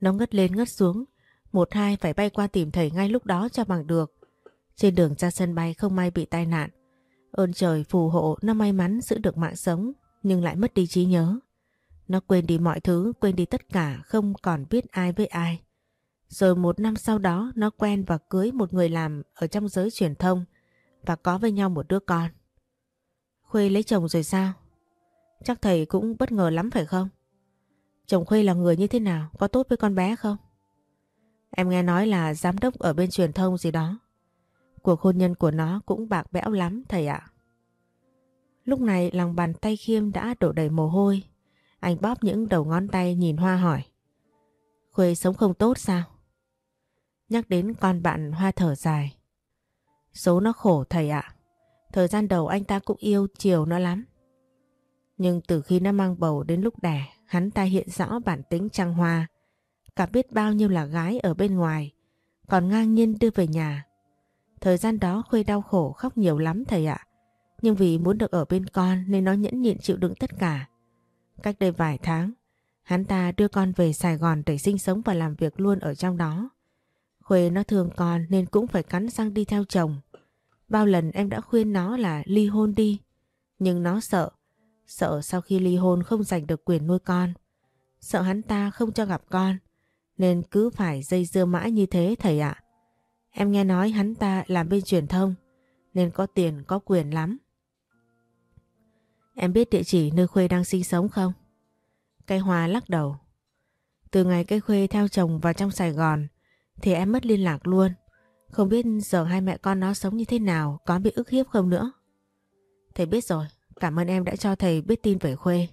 nó ngất lên ngất xuống. Một hai phải bay qua tìm thầy ngay lúc đó cho bằng được. Trên đường ra sân bay không may bị tai nạn. Ơn trời phù hộ nó may mắn giữ được mạng sống nhưng lại mất đi trí nhớ. Nó quên đi mọi thứ, quên đi tất cả, không còn biết ai với ai. Rồi một năm sau đó nó quen và cưới một người làm ở trong giới truyền thông và có với nhau một đứa con. Khuê lấy chồng rồi sao? Chắc thầy cũng bất ngờ lắm phải không? Chồng Khuê là người như thế nào? Có tốt với con bé không? Em nghe nói là giám đốc ở bên truyền thông gì đó. Cuộc hôn nhân của nó cũng bạc bẽo lắm thầy ạ. Lúc này lòng bàn tay Khiêm đã đổ đầy mồ hôi. Anh bóp những đầu ngón tay nhìn Hoa hỏi. Khuê sống không tốt sao? Nhắc đến con bạn Hoa thở dài. Số nó khổ thầy ạ. Thời gian đầu anh ta cũng yêu chiều nó lắm. Nhưng từ khi nó mang bầu đến lúc đẻ, hắn ta hiện rõ bản tính trăng hoa. Cả biết bao nhiêu là gái ở bên ngoài, còn ngang nhiên đưa về nhà. Thời gian đó Khuê đau khổ khóc nhiều lắm thầy ạ. Nhưng vì muốn được ở bên con nên nó nhẫn nhịn chịu đựng tất cả. Cách đây vài tháng, hắn ta đưa con về Sài Gòn để sinh sống và làm việc luôn ở trong đó. Khuê nó thương con nên cũng phải cắn răng đi theo chồng. Bao lần em đã khuyên nó là ly hôn đi, nhưng nó sợ. Sợ sau khi ly hôn không giành được quyền nuôi con. Sợ hắn ta không cho gặp con, nên cứ phải dây dưa mãi như thế thầy ạ. Em nghe nói hắn ta làm bên truyền thông, nên có tiền có quyền lắm. Em biết địa chỉ nơi Khuê đang sinh sống không? Cây Hoa lắc đầu. Từ ngày cây Khuê theo chồng vào trong Sài Gòn thì em mất liên lạc luôn. Không biết giờ hai mẹ con nó sống như thế nào, có bị ức hiếp không nữa. Thầy biết rồi, cảm ơn em đã cho thầy biết tin về Khuê.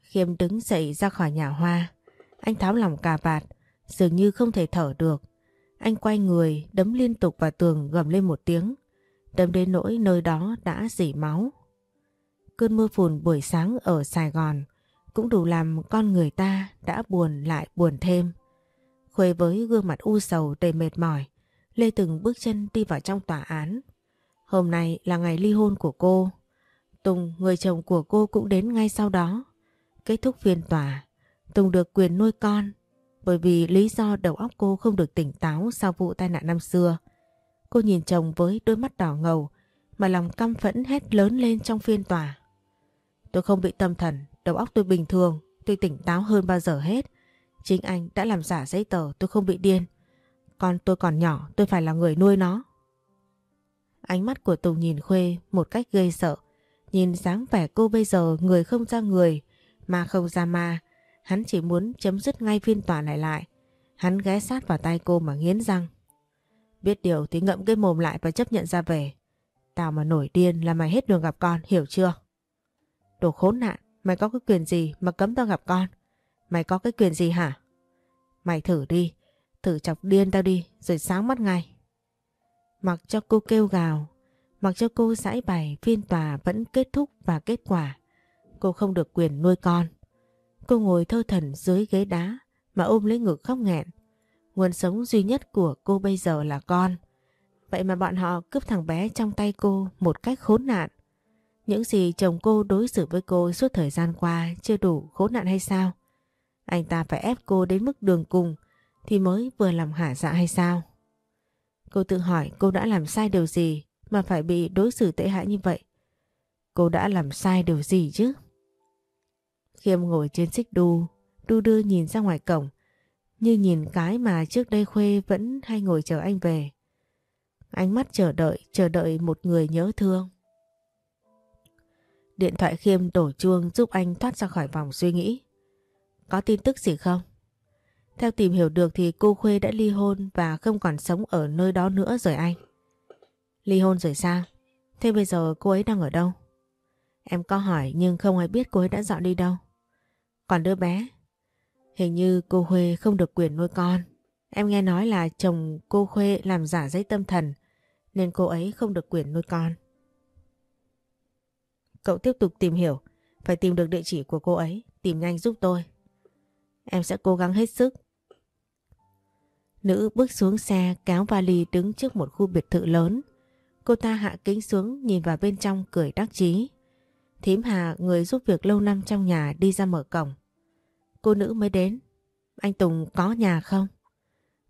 Khiêm đứng dậy ra khỏi nhà Hoa. Anh tháo lòng cà vạt, dường như không thể thở được. Anh quay người, đấm liên tục vào tường gầm lên một tiếng. đấm đến nỗi nơi đó đã dỉ máu. Cơn mưa phùn buổi sáng ở Sài Gòn cũng đủ làm con người ta đã buồn lại buồn thêm. Khuê với gương mặt u sầu đầy mệt mỏi, Lê từng bước chân đi vào trong tòa án. Hôm nay là ngày ly hôn của cô. Tùng, người chồng của cô cũng đến ngay sau đó. Kết thúc phiên tòa, Tùng được quyền nuôi con bởi vì lý do đầu óc cô không được tỉnh táo sau vụ tai nạn năm xưa. Cô nhìn chồng với đôi mắt đỏ ngầu mà lòng căm phẫn hét lớn lên trong phiên tòa. Tôi không bị tâm thần, đầu óc tôi bình thường, tôi tỉnh táo hơn bao giờ hết. Chính anh đã làm giả giấy tờ tôi không bị điên. Con tôi còn nhỏ tôi phải là người nuôi nó. Ánh mắt của Tùng nhìn Khuê một cách gây sợ. Nhìn dáng vẻ cô bây giờ người không ra người mà không ra ma. Hắn chỉ muốn chấm dứt ngay phiên tòa này lại. Hắn ghé sát vào tay cô mà nghiến răng. Biết điều thì ngậm cái mồm lại và chấp nhận ra về. Tao mà nổi điên là mày hết đường gặp con, hiểu chưa? Đồ khốn nạn, mày có cái quyền gì mà cấm tao gặp con? Mày có cái quyền gì hả? Mày thử đi, thử chọc điên tao đi, rồi sáng mắt ngay. Mặc cho cô kêu gào, mặc cho cô giải bày phiên tòa vẫn kết thúc và kết quả. Cô không được quyền nuôi con. Cô ngồi thơ thần dưới ghế đá mà ôm lấy ngực khóc nghẹn. Nguồn sống duy nhất của cô bây giờ là con. Vậy mà bọn họ cướp thằng bé trong tay cô một cách khốn nạn. Những gì chồng cô đối xử với cô suốt thời gian qua chưa đủ khốn nạn hay sao? Anh ta phải ép cô đến mức đường cùng thì mới vừa làm hả dạ hay sao? Cô tự hỏi cô đã làm sai điều gì mà phải bị đối xử tệ hại như vậy? Cô đã làm sai điều gì chứ? Khiêm ngồi trên xích đu, đu đưa nhìn ra ngoài cổng, như nhìn cái mà trước đây Khuê vẫn hay ngồi chờ anh về. Ánh mắt chờ đợi, chờ đợi một người nhớ thương. Điện thoại Khiêm đổ chuông giúp anh thoát ra khỏi vòng suy nghĩ. Có tin tức gì không? Theo tìm hiểu được thì cô Khuê đã ly hôn và không còn sống ở nơi đó nữa rồi anh. Ly hôn rồi sao? Thế bây giờ cô ấy đang ở đâu? Em có hỏi nhưng không ai biết cô ấy đã dọn đi đâu. Còn đứa bé? Hình như cô Khuê không được quyền nuôi con. Em nghe nói là chồng cô Khuê làm giả giấy tâm thần nên cô ấy không được quyền nuôi con. Cậu tiếp tục tìm hiểu, phải tìm được địa chỉ của cô ấy, tìm nhanh giúp tôi. Em sẽ cố gắng hết sức. Nữ bước xuống xe kéo vali đứng trước một khu biệt thự lớn. Cô ta hạ kính xuống nhìn vào bên trong cười đắc chí. Thím Hà người giúp việc lâu năm trong nhà đi ra mở cổng. Cô nữ mới đến. Anh Tùng có nhà không?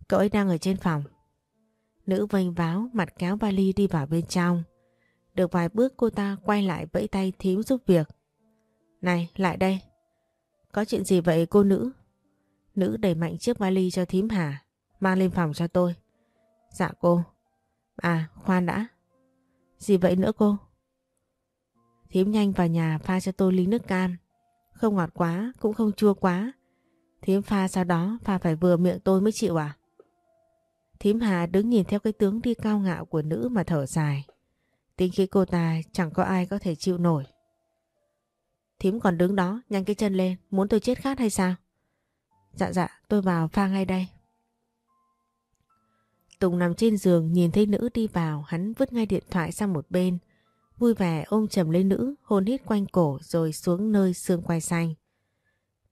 Cậu ấy đang ở trên phòng. Nữ vênh váo mặt kéo vali đi vào bên trong. Được vài bước cô ta quay lại vẫy tay thím giúp việc. Này, lại đây. Có chuyện gì vậy cô nữ? Nữ đẩy mạnh chiếc vali cho thím Hà. Mang lên phòng cho tôi. Dạ cô. À, khoan đã. Gì vậy nữa cô? Thím nhanh vào nhà pha cho tôi ly nước cam. Không ngọt quá, cũng không chua quá. Thím pha sau đó pha phải vừa miệng tôi mới chịu à? Thím Hà đứng nhìn theo cái tướng đi cao ngạo của nữ mà thở dài. Tính khi cô ta chẳng có ai có thể chịu nổi. Thím còn đứng đó, nhanh cái chân lên, muốn tôi chết khát hay sao? Dạ dạ, tôi vào pha ngay đây. Tùng nằm trên giường nhìn thấy nữ đi vào, hắn vứt ngay điện thoại sang một bên. Vui vẻ ôm chầm lấy nữ, hôn hít quanh cổ rồi xuống nơi xương quai xanh.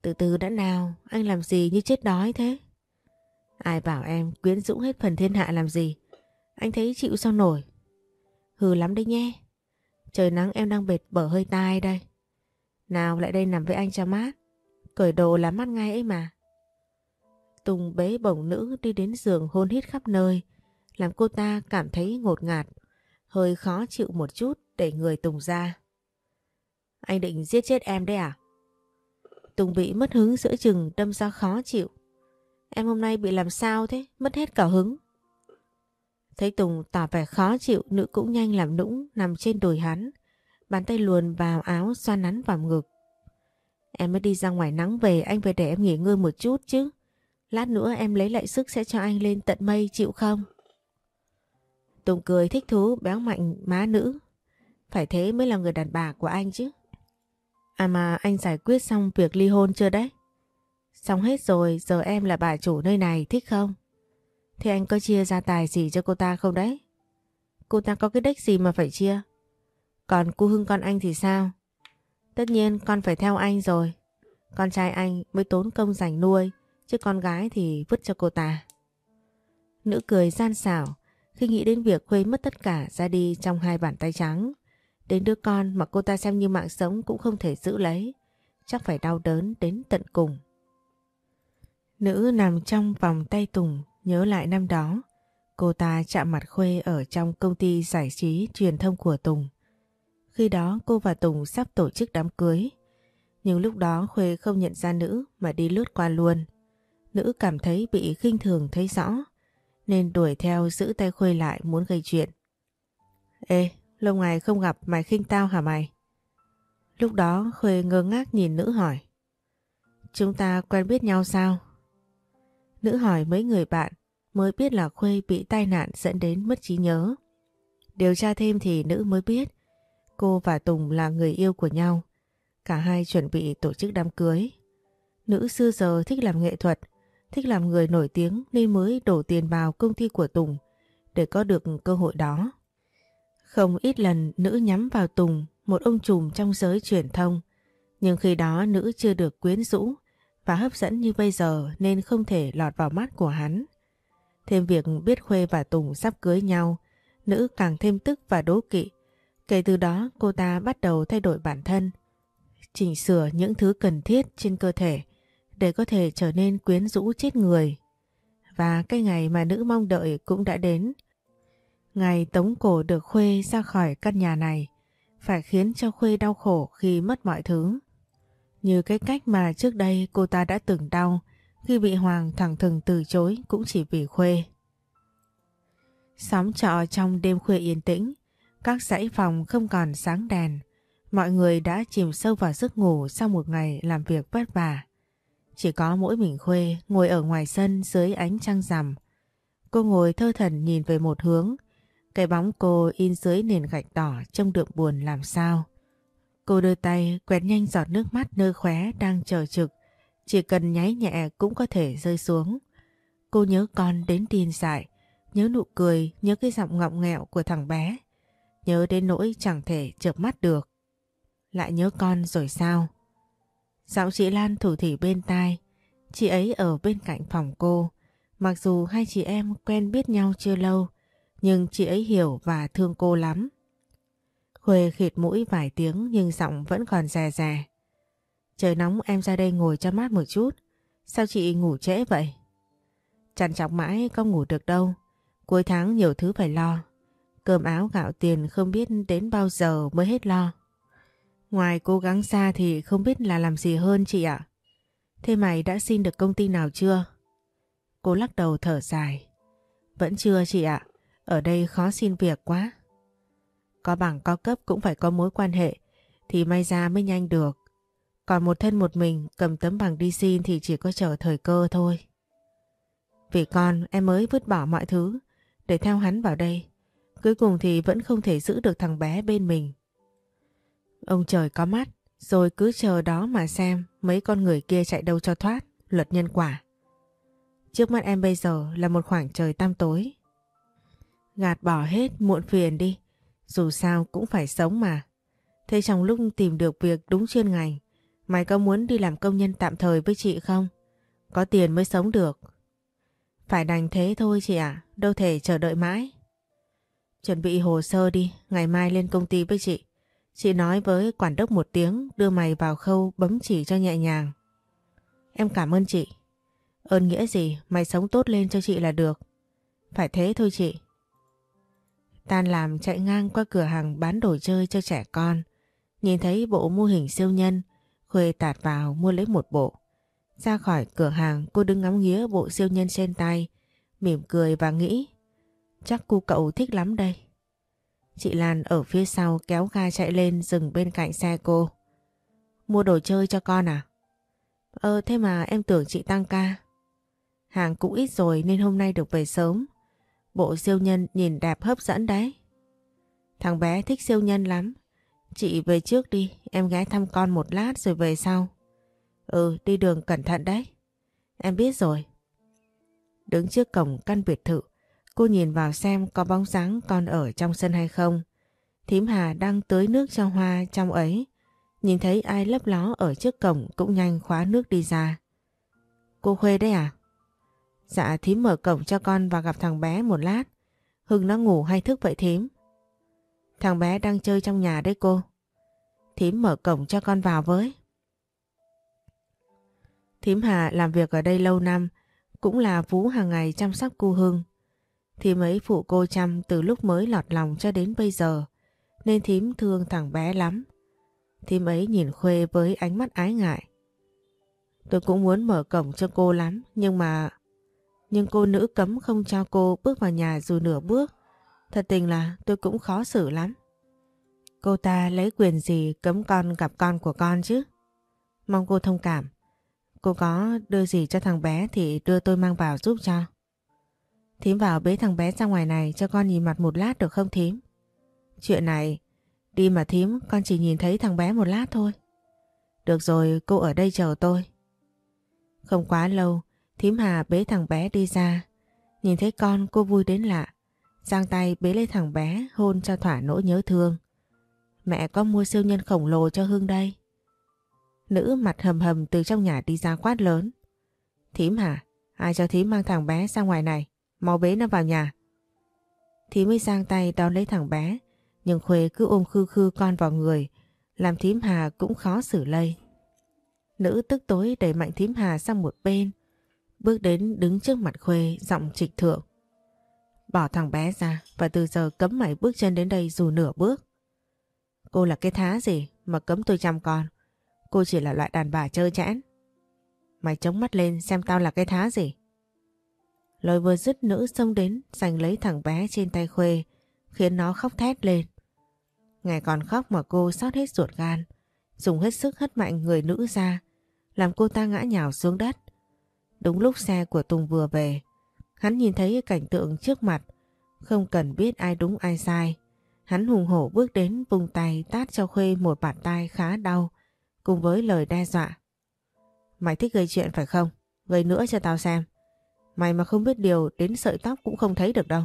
Từ từ đã nào, anh làm gì như chết đói thế? Ai bảo em quyến rũ hết phần thiên hạ làm gì? Anh thấy chịu sao nổi? Hừ lắm đấy nhé. Trời nắng em đang bệt bở hơi tai đây. Nào lại đây nằm với anh cho mát. Cởi đồ là mát ngay ấy mà. Tùng bế bổng nữ đi đến giường hôn hít khắp nơi. Làm cô ta cảm thấy ngột ngạt. Hơi khó chịu một chút để người Tùng ra. Anh định giết chết em đấy à? Tùng bị mất hứng giữa chừng đâm ra khó chịu. Em hôm nay bị làm sao thế? Mất hết cả hứng. Thấy Tùng tỏ vẻ khó chịu, nữ cũng nhanh làm nũng nằm trên đùi hắn. Bàn tay luồn vào áo xoan nắn vào ngực. Em mới đi ra ngoài nắng về, anh phải để em nghỉ ngơi một chút chứ. Lát nữa em lấy lại sức sẽ cho anh lên tận mây chịu không? Tùng cười thích thú béo mạnh má nữ. Phải thế mới là người đàn bà của anh chứ. À mà anh giải quyết xong việc ly hôn chưa đấy? Xong hết rồi, giờ em là bà chủ nơi này, thích không? Thế anh có chia gia tài gì cho cô ta không đấy? Cô ta có cái đếch gì mà phải chia? Còn cô Hưng con anh thì sao? Tất nhiên con phải theo anh rồi. Con trai anh mới tốn công dành nuôi, chứ con gái thì vứt cho cô ta. Nữ cười gian xảo, khi nghĩ đến việc Khuê mất tất cả ra đi trong hai bàn tay trắng. Đến đứa con mà cô ta xem như mạng sống cũng không thể giữ lấy. Chắc phải đau đớn đến tận cùng. Nữ nằm trong vòng tay Tùng, nhớ lại năm đó. Cô ta chạm mặt Khuê ở trong công ty giải trí truyền thông của Tùng. Khi đó cô và Tùng sắp tổ chức đám cưới. Nhưng lúc đó Khuê không nhận ra nữ mà đi lướt qua luôn. Nữ cảm thấy bị khinh thường thấy rõ nên đuổi theo giữ tay Khuê lại muốn gây chuyện. Ê, lâu ngày không gặp mày khinh tao hả mày? Lúc đó Khuê ngơ ngác nhìn nữ hỏi. Chúng ta quen biết nhau sao? Nữ hỏi mấy người bạn mới biết là Khuê bị tai nạn dẫn đến mất trí nhớ. Điều tra thêm thì nữ mới biết cô và Tùng là người yêu của nhau. Cả hai chuẩn bị tổ chức đám cưới. Nữ xưa giờ thích làm nghệ thuật, thích làm người nổi tiếng nên mới đổ tiền vào công ty của Tùng để có được cơ hội đó. Không ít lần nữ nhắm vào Tùng, một ông trùm trong giới truyền thông. Nhưng khi đó nữ chưa được quyến rũ và hấp dẫn như bây giờ nên không thể lọt vào mắt của hắn. Thêm việc biết Khuê và Tùng sắp cưới nhau, nữ càng thêm tức và đố kỵ. Kể từ đó cô ta bắt đầu thay đổi bản thân, chỉnh sửa những thứ cần thiết trên cơ thể để có thể trở nên quyến rũ chết người. Và cái ngày mà nữ mong đợi cũng đã đến. Ngày tống cổ được Khuê ra khỏi căn nhà này phải khiến cho Khuê đau khổ khi mất mọi thứ. Như cái cách mà trước đây cô ta đã từng đau khi bị Hoàng thẳng thừng từ chối cũng chỉ vì Khuê. Xóm trọ trong đêm khuya yên tĩnh, các dãy phòng không còn sáng đèn, mọi người đã chìm sâu vào giấc ngủ sau một ngày làm việc vất vả. Chỉ có mỗi mình Khuê ngồi ở ngoài sân dưới ánh trăng rằm. Cô ngồi thơ thần nhìn về một hướng, cái bóng cô in dưới nền gạch đỏ trông được buồn làm sao. Cô đưa tay quẹt nhanh giọt nước mắt nơi khóe đang chờ trực, chỉ cần nháy nhẹ cũng có thể rơi xuống. Cô nhớ con đến tin dại, nhớ nụ cười, nhớ cái giọng ngọng nghẹo của thằng bé. Nhớ đến nỗi chẳng thể chợp mắt được. Lại nhớ con rồi sao? Giọng chị Lan thủ thỉ bên tai, chị ấy ở bên cạnh phòng cô. Mặc dù hai chị em quen biết nhau chưa lâu, nhưng chị ấy hiểu và thương cô lắm. Khuê khịt mũi vài tiếng nhưng giọng vẫn còn rè rè. Trời nóng em ra đây ngồi cho mát một chút. Sao chị ngủ trễ vậy? Chẳng chọc mãi không ngủ được đâu. Cuối tháng nhiều thứ phải lo. Cơm áo gạo tiền không biết đến bao giờ mới hết lo. Ngoài cố gắng xa thì không biết là làm gì hơn chị ạ. Thế mày đã xin được công ty nào chưa? Cô lắc đầu thở dài. Vẫn chưa chị ạ. Ở đây khó xin việc quá. Có bằng có cấp cũng phải có mối quan hệ, thì may ra mới nhanh được. Còn một thân một mình cầm tấm bằng đi xin thì chỉ có chờ thời cơ thôi. Vì con, em mới vứt bỏ mọi thứ để theo hắn vào đây. Cuối cùng thì vẫn không thể giữ được thằng bé bên mình. Ông trời có mắt, rồi cứ chờ đó mà xem mấy con người kia chạy đâu cho thoát, luật nhân quả. Trước mắt em bây giờ là một khoảng trời tăm tối. Gạt bỏ hết muộn phiền đi, dù sao cũng phải sống mà. Thế trong lúc tìm được việc đúng chuyên ngành, mày có muốn đi làm công nhân tạm thời với chị không? Có tiền mới sống được. Phải đành thế thôi chị ạ, đâu thể chờ đợi mãi. Chuẩn bị hồ sơ đi, ngày mai lên công ty với chị. Chị nói với quản đốc một tiếng đưa mày vào khâu bấm chỉ cho nhẹ nhàng. Em cảm ơn chị. Ơn nghĩa gì, mày sống tốt lên cho chị là được. Phải thế thôi chị. Tan làm chạy ngang qua cửa hàng bán đồ chơi cho trẻ con. Nhìn thấy bộ mô hình siêu nhân, Khuê tạt vào mua lấy một bộ. Ra khỏi cửa hàng cô đứng ngắm nghía bộ siêu nhân trên tay, mỉm cười và nghĩ chắc cu cậu thích lắm đây. Chị Lan ở phía sau kéo ga chạy lên dừng bên cạnh xe cô. Mua đồ chơi cho con à? Ờ thế mà em tưởng chị tăng ca. Hàng cũng ít rồi nên hôm nay được về sớm. Bộ siêu nhân nhìn đẹp hấp dẫn đấy. Thằng bé thích siêu nhân lắm. Chị về trước đi, em ghé thăm con một lát rồi về sau. Ừ, đi đường cẩn thận đấy. Em biết rồi. Đứng trước cổng căn biệt thự, cô nhìn vào xem có bóng dáng con ở trong sân hay không. Thím Hà đang tưới nước cho hoa trong ấy. Nhìn thấy ai lấp ló ở trước cổng cũng nhanh khóa nước đi ra. Cô Khuê đấy à? Dạ thím mở cổng cho con và gặp thằng bé một lát. Hưng nó ngủ hay thức vậy thím? Thằng bé đang chơi trong nhà đấy cô. Thím mở cổng cho con vào với. Thím Hà làm việc ở đây lâu năm, cũng là Vũ hàng ngày chăm sóc cô Hưng. Thím ấy phụ cô chăm từ lúc mới lọt lòng cho đến bây giờ, nên thím thương thằng bé lắm. Thím ấy nhìn Khuê với ánh mắt ái ngại. Tôi cũng muốn mở cổng cho cô lắm, nhưng mà... Nhưng cô nữ cấm không cho cô bước vào nhà dù nửa bước. Thật tình là tôi cũng khó xử lắm. Cô ta lấy quyền gì cấm con gặp con của con chứ? Mong cô thông cảm. Cô có đưa gì cho thằng bé thì đưa tôi mang vào giúp cho. Thím vào bế thằng bé ra ngoài này cho con nhìn mặt một lát được không thím? Chuyện này, đi mà thím con chỉ nhìn thấy thằng bé một lát thôi. Được rồi, cô ở đây chờ tôi. Không quá lâu, thím Hà bế thằng bé đi ra. Nhìn thấy con cô vui đến lạ. Giang tay bế lấy thằng bé hôn cho thỏa nỗi nhớ thương. Mẹ có mua siêu nhân khổng lồ cho Hương đây. Nữ mặt hầm hầm từ trong nhà đi ra quát lớn. Thím hả? Ai cho thím mang thằng bé ra ngoài này? Mau bế nó vào nhà. Thí mới giang tay đón lấy thằng bé. Nhưng Khuê cứ ôm khư khư con vào người. Làm thím Hà cũng khó xử lây. Nữ tức tối đẩy mạnh thím Hà sang một bên. Bước đến đứng trước mặt Khuê, giọng trịch thượng. Bỏ thằng bé ra và từ giờ cấm mày bước chân đến đây dù nửa bước. Cô là cái thá gì mà cấm tôi chăm con. Cô chỉ là loại đàn bà chơi chẽn. Mày chống mắt lên xem tao là cái thá gì. Lời vừa dứt nữ xông đến, giành lấy thằng bé trên tay Khuê, khiến nó khóc thét lên. Ngày còn khóc mà cô sót hết ruột gan, dùng hết sức hất mạnh người nữ ra, làm cô ta ngã nhào xuống đất. Đúng lúc xe của Tùng vừa về, hắn nhìn thấy cảnh tượng trước mặt, không cần biết ai đúng ai sai. Hắn hùng hổ bước đến vùng tay tát cho Khuê một bàn tay khá đau, cùng với lời đe dọa. Mày thích gây chuyện phải không? Gây nữa cho tao xem. Mày mà không biết điều đến sợi tóc cũng không thấy được đâu.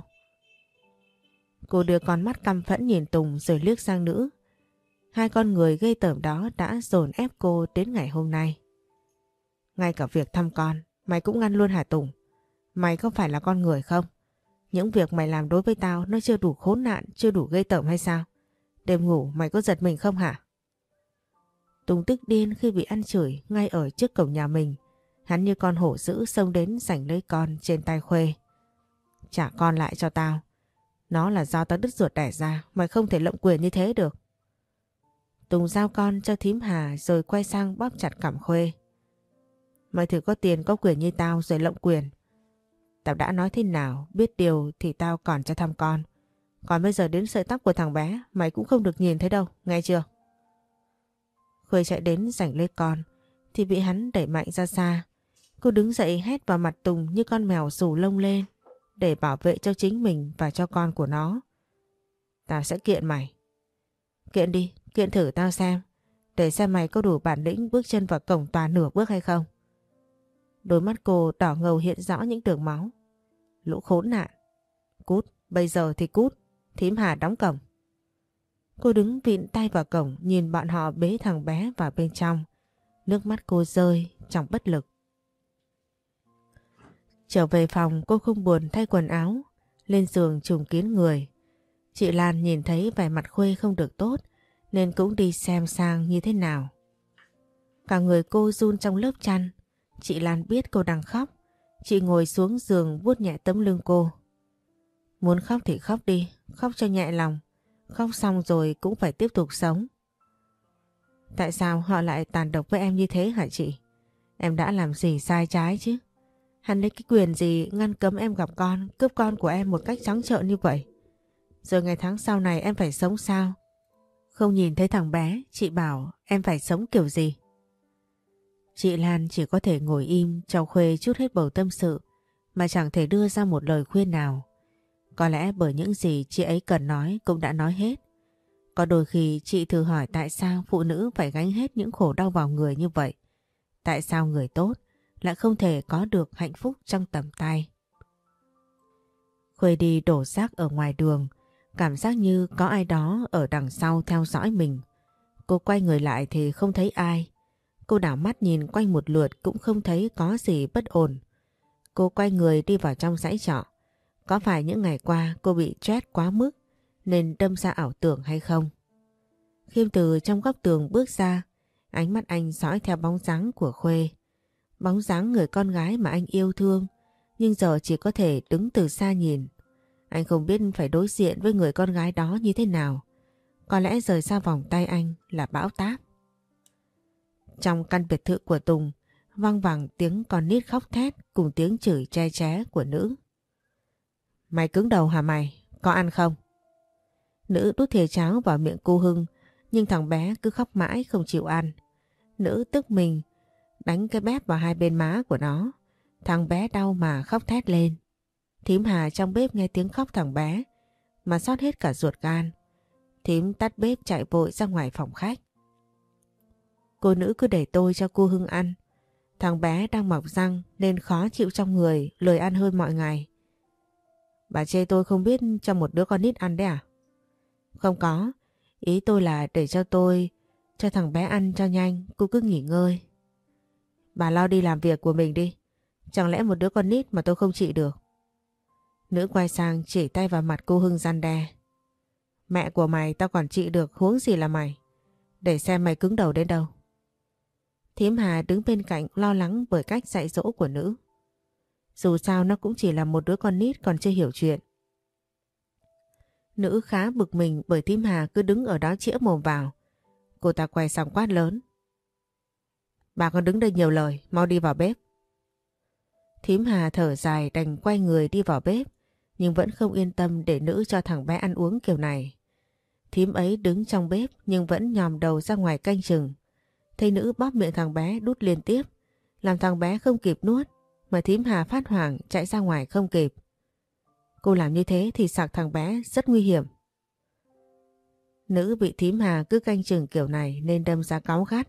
Cô đưa con mắt căm phẫn nhìn Tùng rồi liếc sang nữ. Hai con người gây tởm đó đã dồn ép cô đến ngày hôm nay. Ngay cả việc thăm con, mày cũng ngăn luôn hả Tùng? Mày có phải là con người không? Những việc mày làm đối với tao nó chưa đủ khốn nạn, chưa đủ gây tởm hay sao? Đêm ngủ mày có giật mình không hả? Tùng tức điên khi bị ăn chửi ngay ở trước cổng nhà mình. Hắn như con hổ dữ xông đến giành lấy con trên tay Khuê. Trả con lại cho tao. Nó là do tao đứt ruột đẻ ra, mày không thể lộng quyền như thế được. Tùng giao con cho thím Hà rồi quay sang bóp chặt cảm Khuê. Mày thử có tiền có quyền như tao rồi lộng quyền. Tao đã nói thế nào, biết điều thì tao còn cho thăm con. Còn bây giờ đến sợi tóc của thằng bé, mày cũng không được nhìn thấy đâu, nghe chưa? Khuê chạy đến giành lấy con, thì bị hắn đẩy mạnh ra xa. Cô đứng dậy hét vào mặt Tùng như con mèo rủ lông lên, để bảo vệ cho chính mình và cho con của nó. Tao sẽ kiện mày. Kiện đi, kiện thử tao xem, để xem mày có đủ bản lĩnh bước chân vào cổng tòa nửa bước hay không. Đôi mắt cô đỏ ngầu hiện rõ những đường máu. Lũ khốn nạn. Cút, bây giờ thì cút. Thím Hà đóng cổng. Cô đứng vịn tay vào cổng nhìn bọn họ bế thằng bé vào bên trong. Nước mắt cô rơi trong bất lực. Trở về phòng cô không buồn thay quần áo, lên giường trùng kiến người. Chị Lan nhìn thấy vẻ mặt Khuê không được tốt nên cũng đi xem sang như thế nào. Cả người cô run trong lớp chăn, Chị Lan biết cô đang khóc. Chị ngồi xuống giường vuốt nhẹ tấm lưng cô. Muốn khóc thì khóc đi, khóc cho nhẹ lòng. Khóc xong rồi cũng phải tiếp tục sống. Tại sao họ lại tàn độc với em như thế hả chị? Em đã làm gì sai trái chứ? Hắn lấy cái quyền gì ngăn cấm em gặp con, cướp con của em một cách trắng trợn như vậy? Rồi ngày tháng sau này em phải sống sao? Không nhìn thấy thằng bé, chị bảo em phải sống kiểu gì? Chị Lan chỉ có thể ngồi im cho Khuê chút hết bầu tâm sự mà chẳng thể đưa ra một lời khuyên nào. Có lẽ bởi những gì chị ấy cần nói cũng đã nói hết. Có đôi khi chị thử hỏi tại sao phụ nữ phải gánh hết những khổ đau vào người như vậy. Tại sao người tốt lại không thể có được hạnh phúc trong tầm tay. Khuê đi đổ rác ở ngoài đường, cảm giác như có ai đó ở đằng sau theo dõi mình. Cô quay người lại thì không thấy ai. Cô đảo mắt nhìn quanh một lượt cũng không thấy có gì bất ổn. Cô quay người đi vào trong dãy trọ. Có phải những ngày qua cô bị stress quá mức nên đâm ra ảo tưởng hay không? Khiêm từ trong góc tường bước ra, ánh mắt anh dõi theo bóng dáng của Khuê. Bóng dáng người con gái mà anh yêu thương, nhưng giờ chỉ có thể đứng từ xa nhìn. Anh không biết phải đối diện với người con gái đó như thế nào. Có lẽ rời xa vòng tay anh là bão táp. Trong căn biệt thự của Tùng, vang vẳng tiếng con nít khóc thét cùng tiếng chửi che ché của nữ. Mày cứng đầu hả mày? Có ăn không? Nữ đút thìa cháo vào miệng cô Hưng, nhưng thằng bé cứ khóc mãi không chịu ăn. Nữ tức mình, đánh cái bếp vào hai bên má của nó. Thằng bé đau mà khóc thét lên. Thím Hà trong bếp nghe tiếng khóc thằng bé, mà xót hết cả ruột gan. Thím tắt bếp chạy vội ra ngoài phòng khách. Cô nữ cứ để tôi cho cô Hưng ăn. Thằng bé đang mọc răng nên khó chịu trong người, lười ăn hơn mọi ngày. Bà chê tôi không biết cho một đứa con nít ăn đấy à? Không có, ý tôi là để cho tôi, cho thằng bé ăn cho nhanh, cô cứ nghỉ ngơi. Bà lo đi làm việc của mình đi, chẳng lẽ một đứa con nít mà tôi không trị được. Nữ quay sang chỉ tay vào mặt cô Hưng gian đe. Mẹ của mày tao còn trị được huống gì là mày. Để xem mày cứng đầu đến đâu. Thiếm Hà đứng bên cạnh lo lắng bởi cách dạy dỗ của nữ. Dù sao nó cũng chỉ là một đứa con nít còn chưa hiểu chuyện. Nữ khá bực mình bởi Thím Hà cứ đứng ở đó chĩa mồm vào. Cô ta quay sang quát lớn. Bà còn đứng đây nhiều lời, mau đi vào bếp. Thím Hà thở dài đành quay người đi vào bếp, nhưng vẫn không yên tâm để nữ cho thằng bé ăn uống kiểu này. Thím ấy đứng trong bếp nhưng vẫn nhòm đầu ra ngoài canh chừng. Thấy nữ bóp miệng thằng bé đút liên tiếp, làm thằng bé không kịp nuốt, mà thím Hà phát hoảng chạy ra ngoài không kịp. Cô làm như thế thì sạc thằng bé rất nguy hiểm. Nữ bị thím Hà cứ canh chừng kiểu này nên đâm ra cáu gắt.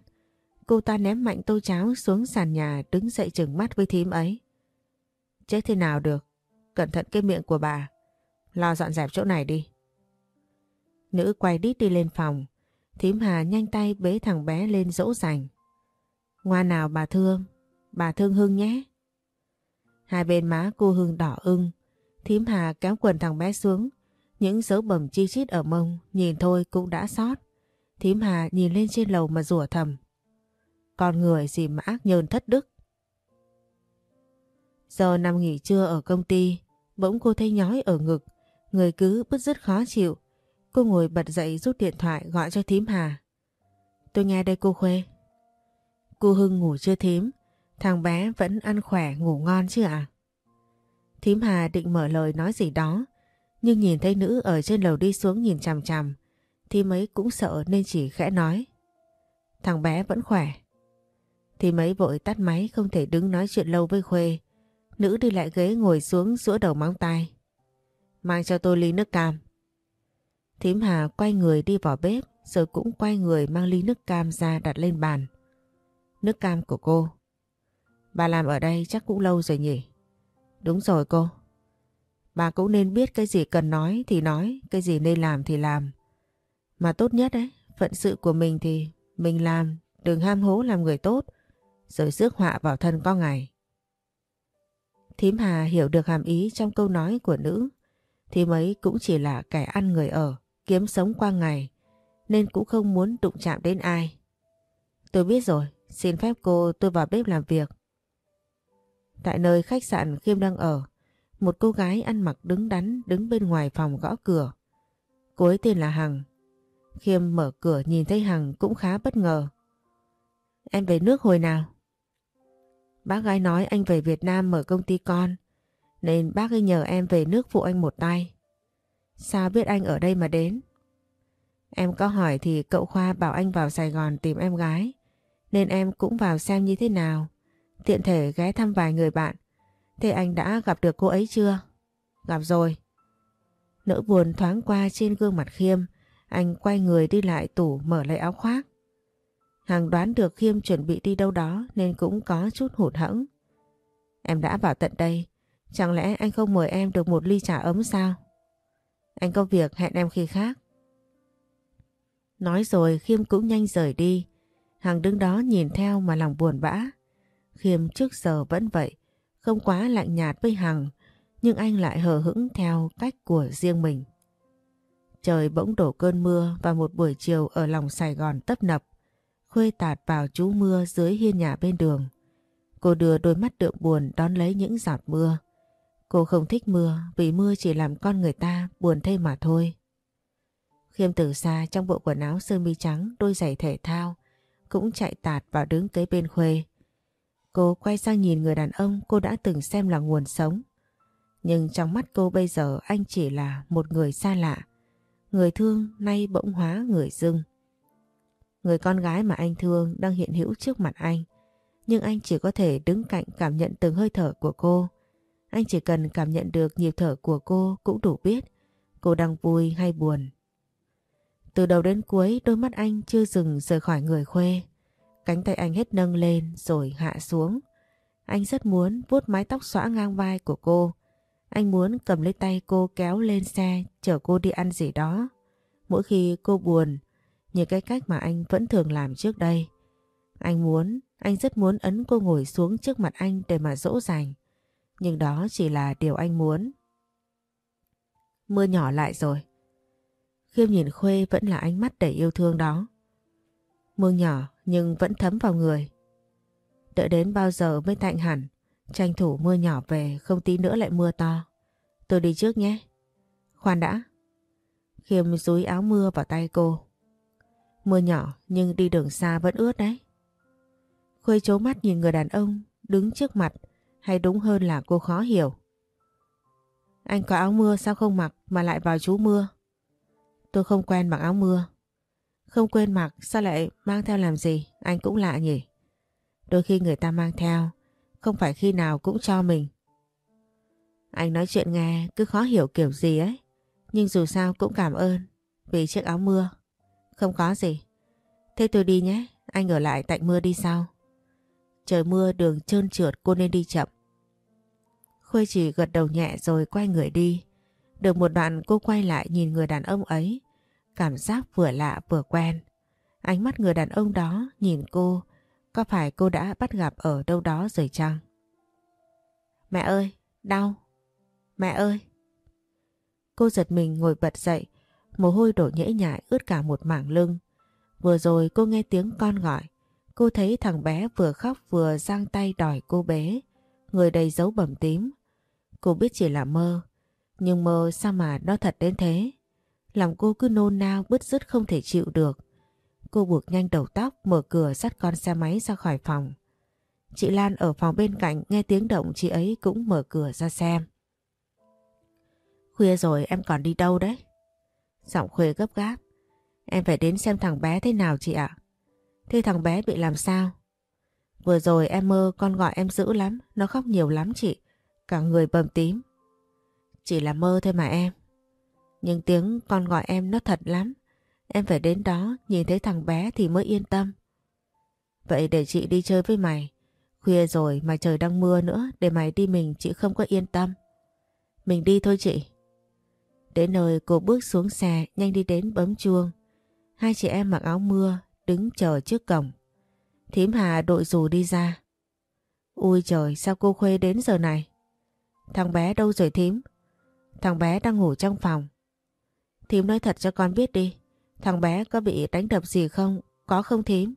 Cô ta ném mạnh tô cháo xuống sàn nhà đứng dậy chừng mắt với thím ấy. Chết thế nào được, cẩn thận cái miệng của bà. Lo dọn dẹp chỗ này đi. Nữ quay đít đi lên phòng. Thím Hà nhanh tay bế thằng bé lên dỗ dành. Ngoan nào bà thương, bà thương Hưng nhé. Hai bên má cô Hưng đỏ ưng. Thím Hà kéo quần thằng bé xuống. Những dấu bầm chi chít ở mông nhìn thôi cũng đã sót. Thím Hà nhìn lên trên lầu mà rủa thầm. Con người gì mà ác nhơn thất đức. Giờ nằm nghỉ trưa ở công ty, bỗng cô thấy nhói ở ngực, người cứ bứt rứt khó chịu. Cô ngồi bật dậy rút điện thoại gọi cho thím Hà. Tôi nghe đây cô Khuê. Cô Hưng ngủ chưa thím, thằng bé vẫn ăn khỏe ngủ ngon chứ ạ? Thím Hà định mở lời nói gì đó, nhưng nhìn thấy nữ ở trên lầu đi xuống nhìn chằm chằm, thì mấy cũng sợ nên chỉ khẽ nói. Thằng bé vẫn khỏe. Thì mấy vội tắt máy không thể đứng nói chuyện lâu với Khuê. Nữ đi lại ghế ngồi xuống giữa đầu móng tay. Mang cho tôi ly nước cam. Thím Hà quay người đi vào bếp rồi cũng quay người mang ly nước cam ra đặt lên bàn. Nước cam của cô. Bà làm ở đây chắc cũng lâu rồi nhỉ? Đúng rồi cô. Bà cũng nên biết cái gì cần nói thì nói, cái gì nên làm thì làm. Mà tốt nhất đấy, phận sự của mình thì mình làm, đừng ham hố làm người tốt, rồi rước họa vào thân có ngày. Thím Hà hiểu được hàm ý trong câu nói của nữ, thì mấy cũng chỉ là kẻ ăn người ở, kiếm sống qua ngày, nên cũng không muốn đụng chạm đến ai. Tôi biết rồi, xin phép cô tôi vào bếp làm việc. Tại nơi khách sạn Khiêm đang ở, một cô gái ăn mặc đứng đắn đứng bên ngoài phòng gõ cửa. Cô ấy tên là Hằng. Khiêm mở cửa nhìn thấy Hằng cũng khá bất ngờ. Em về nước hồi nào? Bác gái nói anh về Việt Nam mở công ty con, nên bác ấy nhờ em về nước phụ anh một tay. Sao biết anh ở đây mà đến? Em có hỏi thì cậu Khoa bảo anh vào Sài Gòn tìm em gái, nên em cũng vào xem như thế nào. Tiện thể ghé thăm vài người bạn. Thế anh đã gặp được cô ấy chưa? Gặp rồi. Nỗi buồn thoáng qua trên gương mặt Khiêm, anh quay người đi lại tủ mở lấy áo khoác. Hằng đoán được Khiêm chuẩn bị đi đâu đó nên cũng có chút hụt hẫng. Em đã vào tận đây, chẳng lẽ anh không mời em được một ly trà ấm sao? Anh có việc hẹn em khi khác. Nói rồi Khiêm cũng nhanh rời đi. Hằng đứng đó nhìn theo mà lòng buồn bã. Khiêm trước giờ vẫn vậy, không quá lạnh nhạt với Hằng, nhưng anh lại hờ hững theo cách của riêng mình. Trời bỗng đổ cơn mưa và một buổi chiều ở lòng Sài Gòn tấp nập. Khuê tạt vào chú mưa dưới hiên nhà bên đường. Cô đưa đôi mắt đượm buồn đón lấy những giọt mưa. Cô không thích mưa vì mưa chỉ làm con người ta buồn thêm mà thôi. Khiêm từ xa trong bộ quần áo sơ mi trắng, đôi giày thể thao, cũng chạy tạt vào đứng kế bên Khuê. Cô quay sang nhìn người đàn ông cô đã từng xem là nguồn sống. Nhưng trong mắt cô bây giờ anh chỉ là một người xa lạ. Người thương nay bỗng hóa người dưng. Người con gái mà anh thương đang hiện hữu trước mặt anh. Nhưng anh chỉ có thể đứng cạnh cảm nhận từng hơi thở của cô. Anh chỉ cần cảm nhận được nhịp thở của cô cũng đủ biết cô đang vui hay buồn. Từ đầu đến cuối đôi mắt anh chưa dừng rời khỏi người khuê. Cánh tay anh hết nâng lên rồi hạ xuống. Anh rất muốn vuốt mái tóc xõa ngang vai của cô. Anh muốn cầm lấy tay cô kéo lên xe chở cô đi ăn gì đó. Mỗi khi cô buồn, như cái cách mà anh vẫn thường làm trước đây. Anh muốn, anh rất muốn ấn cô ngồi xuống trước mặt anh để mà dỗ dành. Nhưng đó chỉ là điều anh muốn. Mưa nhỏ lại rồi. Khiêm nhìn Khuê vẫn là ánh mắt đầy yêu thương đó. Mưa nhỏ nhưng vẫn thấm vào người. Đợi đến bao giờ mới tạnh hẳn, tranh thủ mưa nhỏ về không tí nữa lại mưa to. Tôi đi trước nhé. Khoan đã. Khiêm dúi áo mưa vào tay cô. Mưa nhỏ nhưng đi đường xa vẫn ướt đấy. Khuê chố mắt nhìn người đàn ông đứng trước mặt hay đúng hơn là cô khó hiểu. Anh có áo mưa sao không mặc mà lại vào chú mưa? Tôi không quen mặc áo mưa. Không quên mặc sao lại mang theo làm gì? Anh cũng lạ nhỉ? Đôi khi người ta mang theo, không phải khi nào cũng cho mình. Anh nói chuyện nghe cứ khó hiểu kiểu gì ấy. Nhưng dù sao cũng cảm ơn vì chiếc áo mưa. Không có gì. Thế tôi đi nhé, anh ở lại tạnh mưa đi sao? Trời mưa đường trơn trượt cô nên đi chậm. Khuê chỉ gật đầu nhẹ rồi quay người đi. Được một đoạn cô quay lại nhìn người đàn ông ấy. Cảm giác vừa lạ vừa quen. Ánh mắt người đàn ông đó nhìn cô. Có phải cô đã bắt gặp ở đâu đó rồi chăng? Mẹ ơi, đau. Mẹ ơi. Cô giật mình ngồi bật dậy. Mồ hôi đổ nhễ nhại ướt cả một mảng lưng. Vừa rồi cô nghe tiếng con gọi. Cô thấy thằng bé vừa khóc vừa giang tay đòi cô bé. Người đầy dấu bầm tím. Cô biết chỉ là mơ. Nhưng mơ sao mà nó thật đến thế? Lòng cô cứ nôn nao bứt rứt không thể chịu được. Cô buộc nhanh đầu tóc mở cửa dắt con xe máy ra khỏi phòng. Chị Lan ở phòng bên cạnh nghe tiếng động chị ấy cũng mở cửa ra xem. Khuya rồi em còn đi đâu đấy? Giọng Khuê gấp gáp. Em phải đến xem thằng bé thế nào chị ạ. Thế thằng bé bị làm sao? Vừa rồi em mơ con gọi em dữ lắm, nó khóc nhiều lắm chị. Cả người bầm tím. Chỉ là mơ thôi mà em. Nhưng tiếng con gọi em nó thật lắm. Em phải đến đó nhìn thấy thằng bé thì mới yên tâm. Vậy để chị đi chơi với mày. Khuya rồi mà trời đang mưa nữa để mày đi mình chị không có yên tâm. Mình đi thôi chị. Đến nơi cô bước xuống xe, nhanh đi đến bấm chuông. Hai chị em mặc áo mưa đứng chờ trước cổng. Thím Hà đội dù đi ra. Ui trời, sao cô Khuê đến giờ này? Thằng bé đâu rồi thím? Thằng bé đang ngủ trong phòng. Thím nói thật cho con biết đi. Thằng bé có bị đánh đập gì không? Có không thím?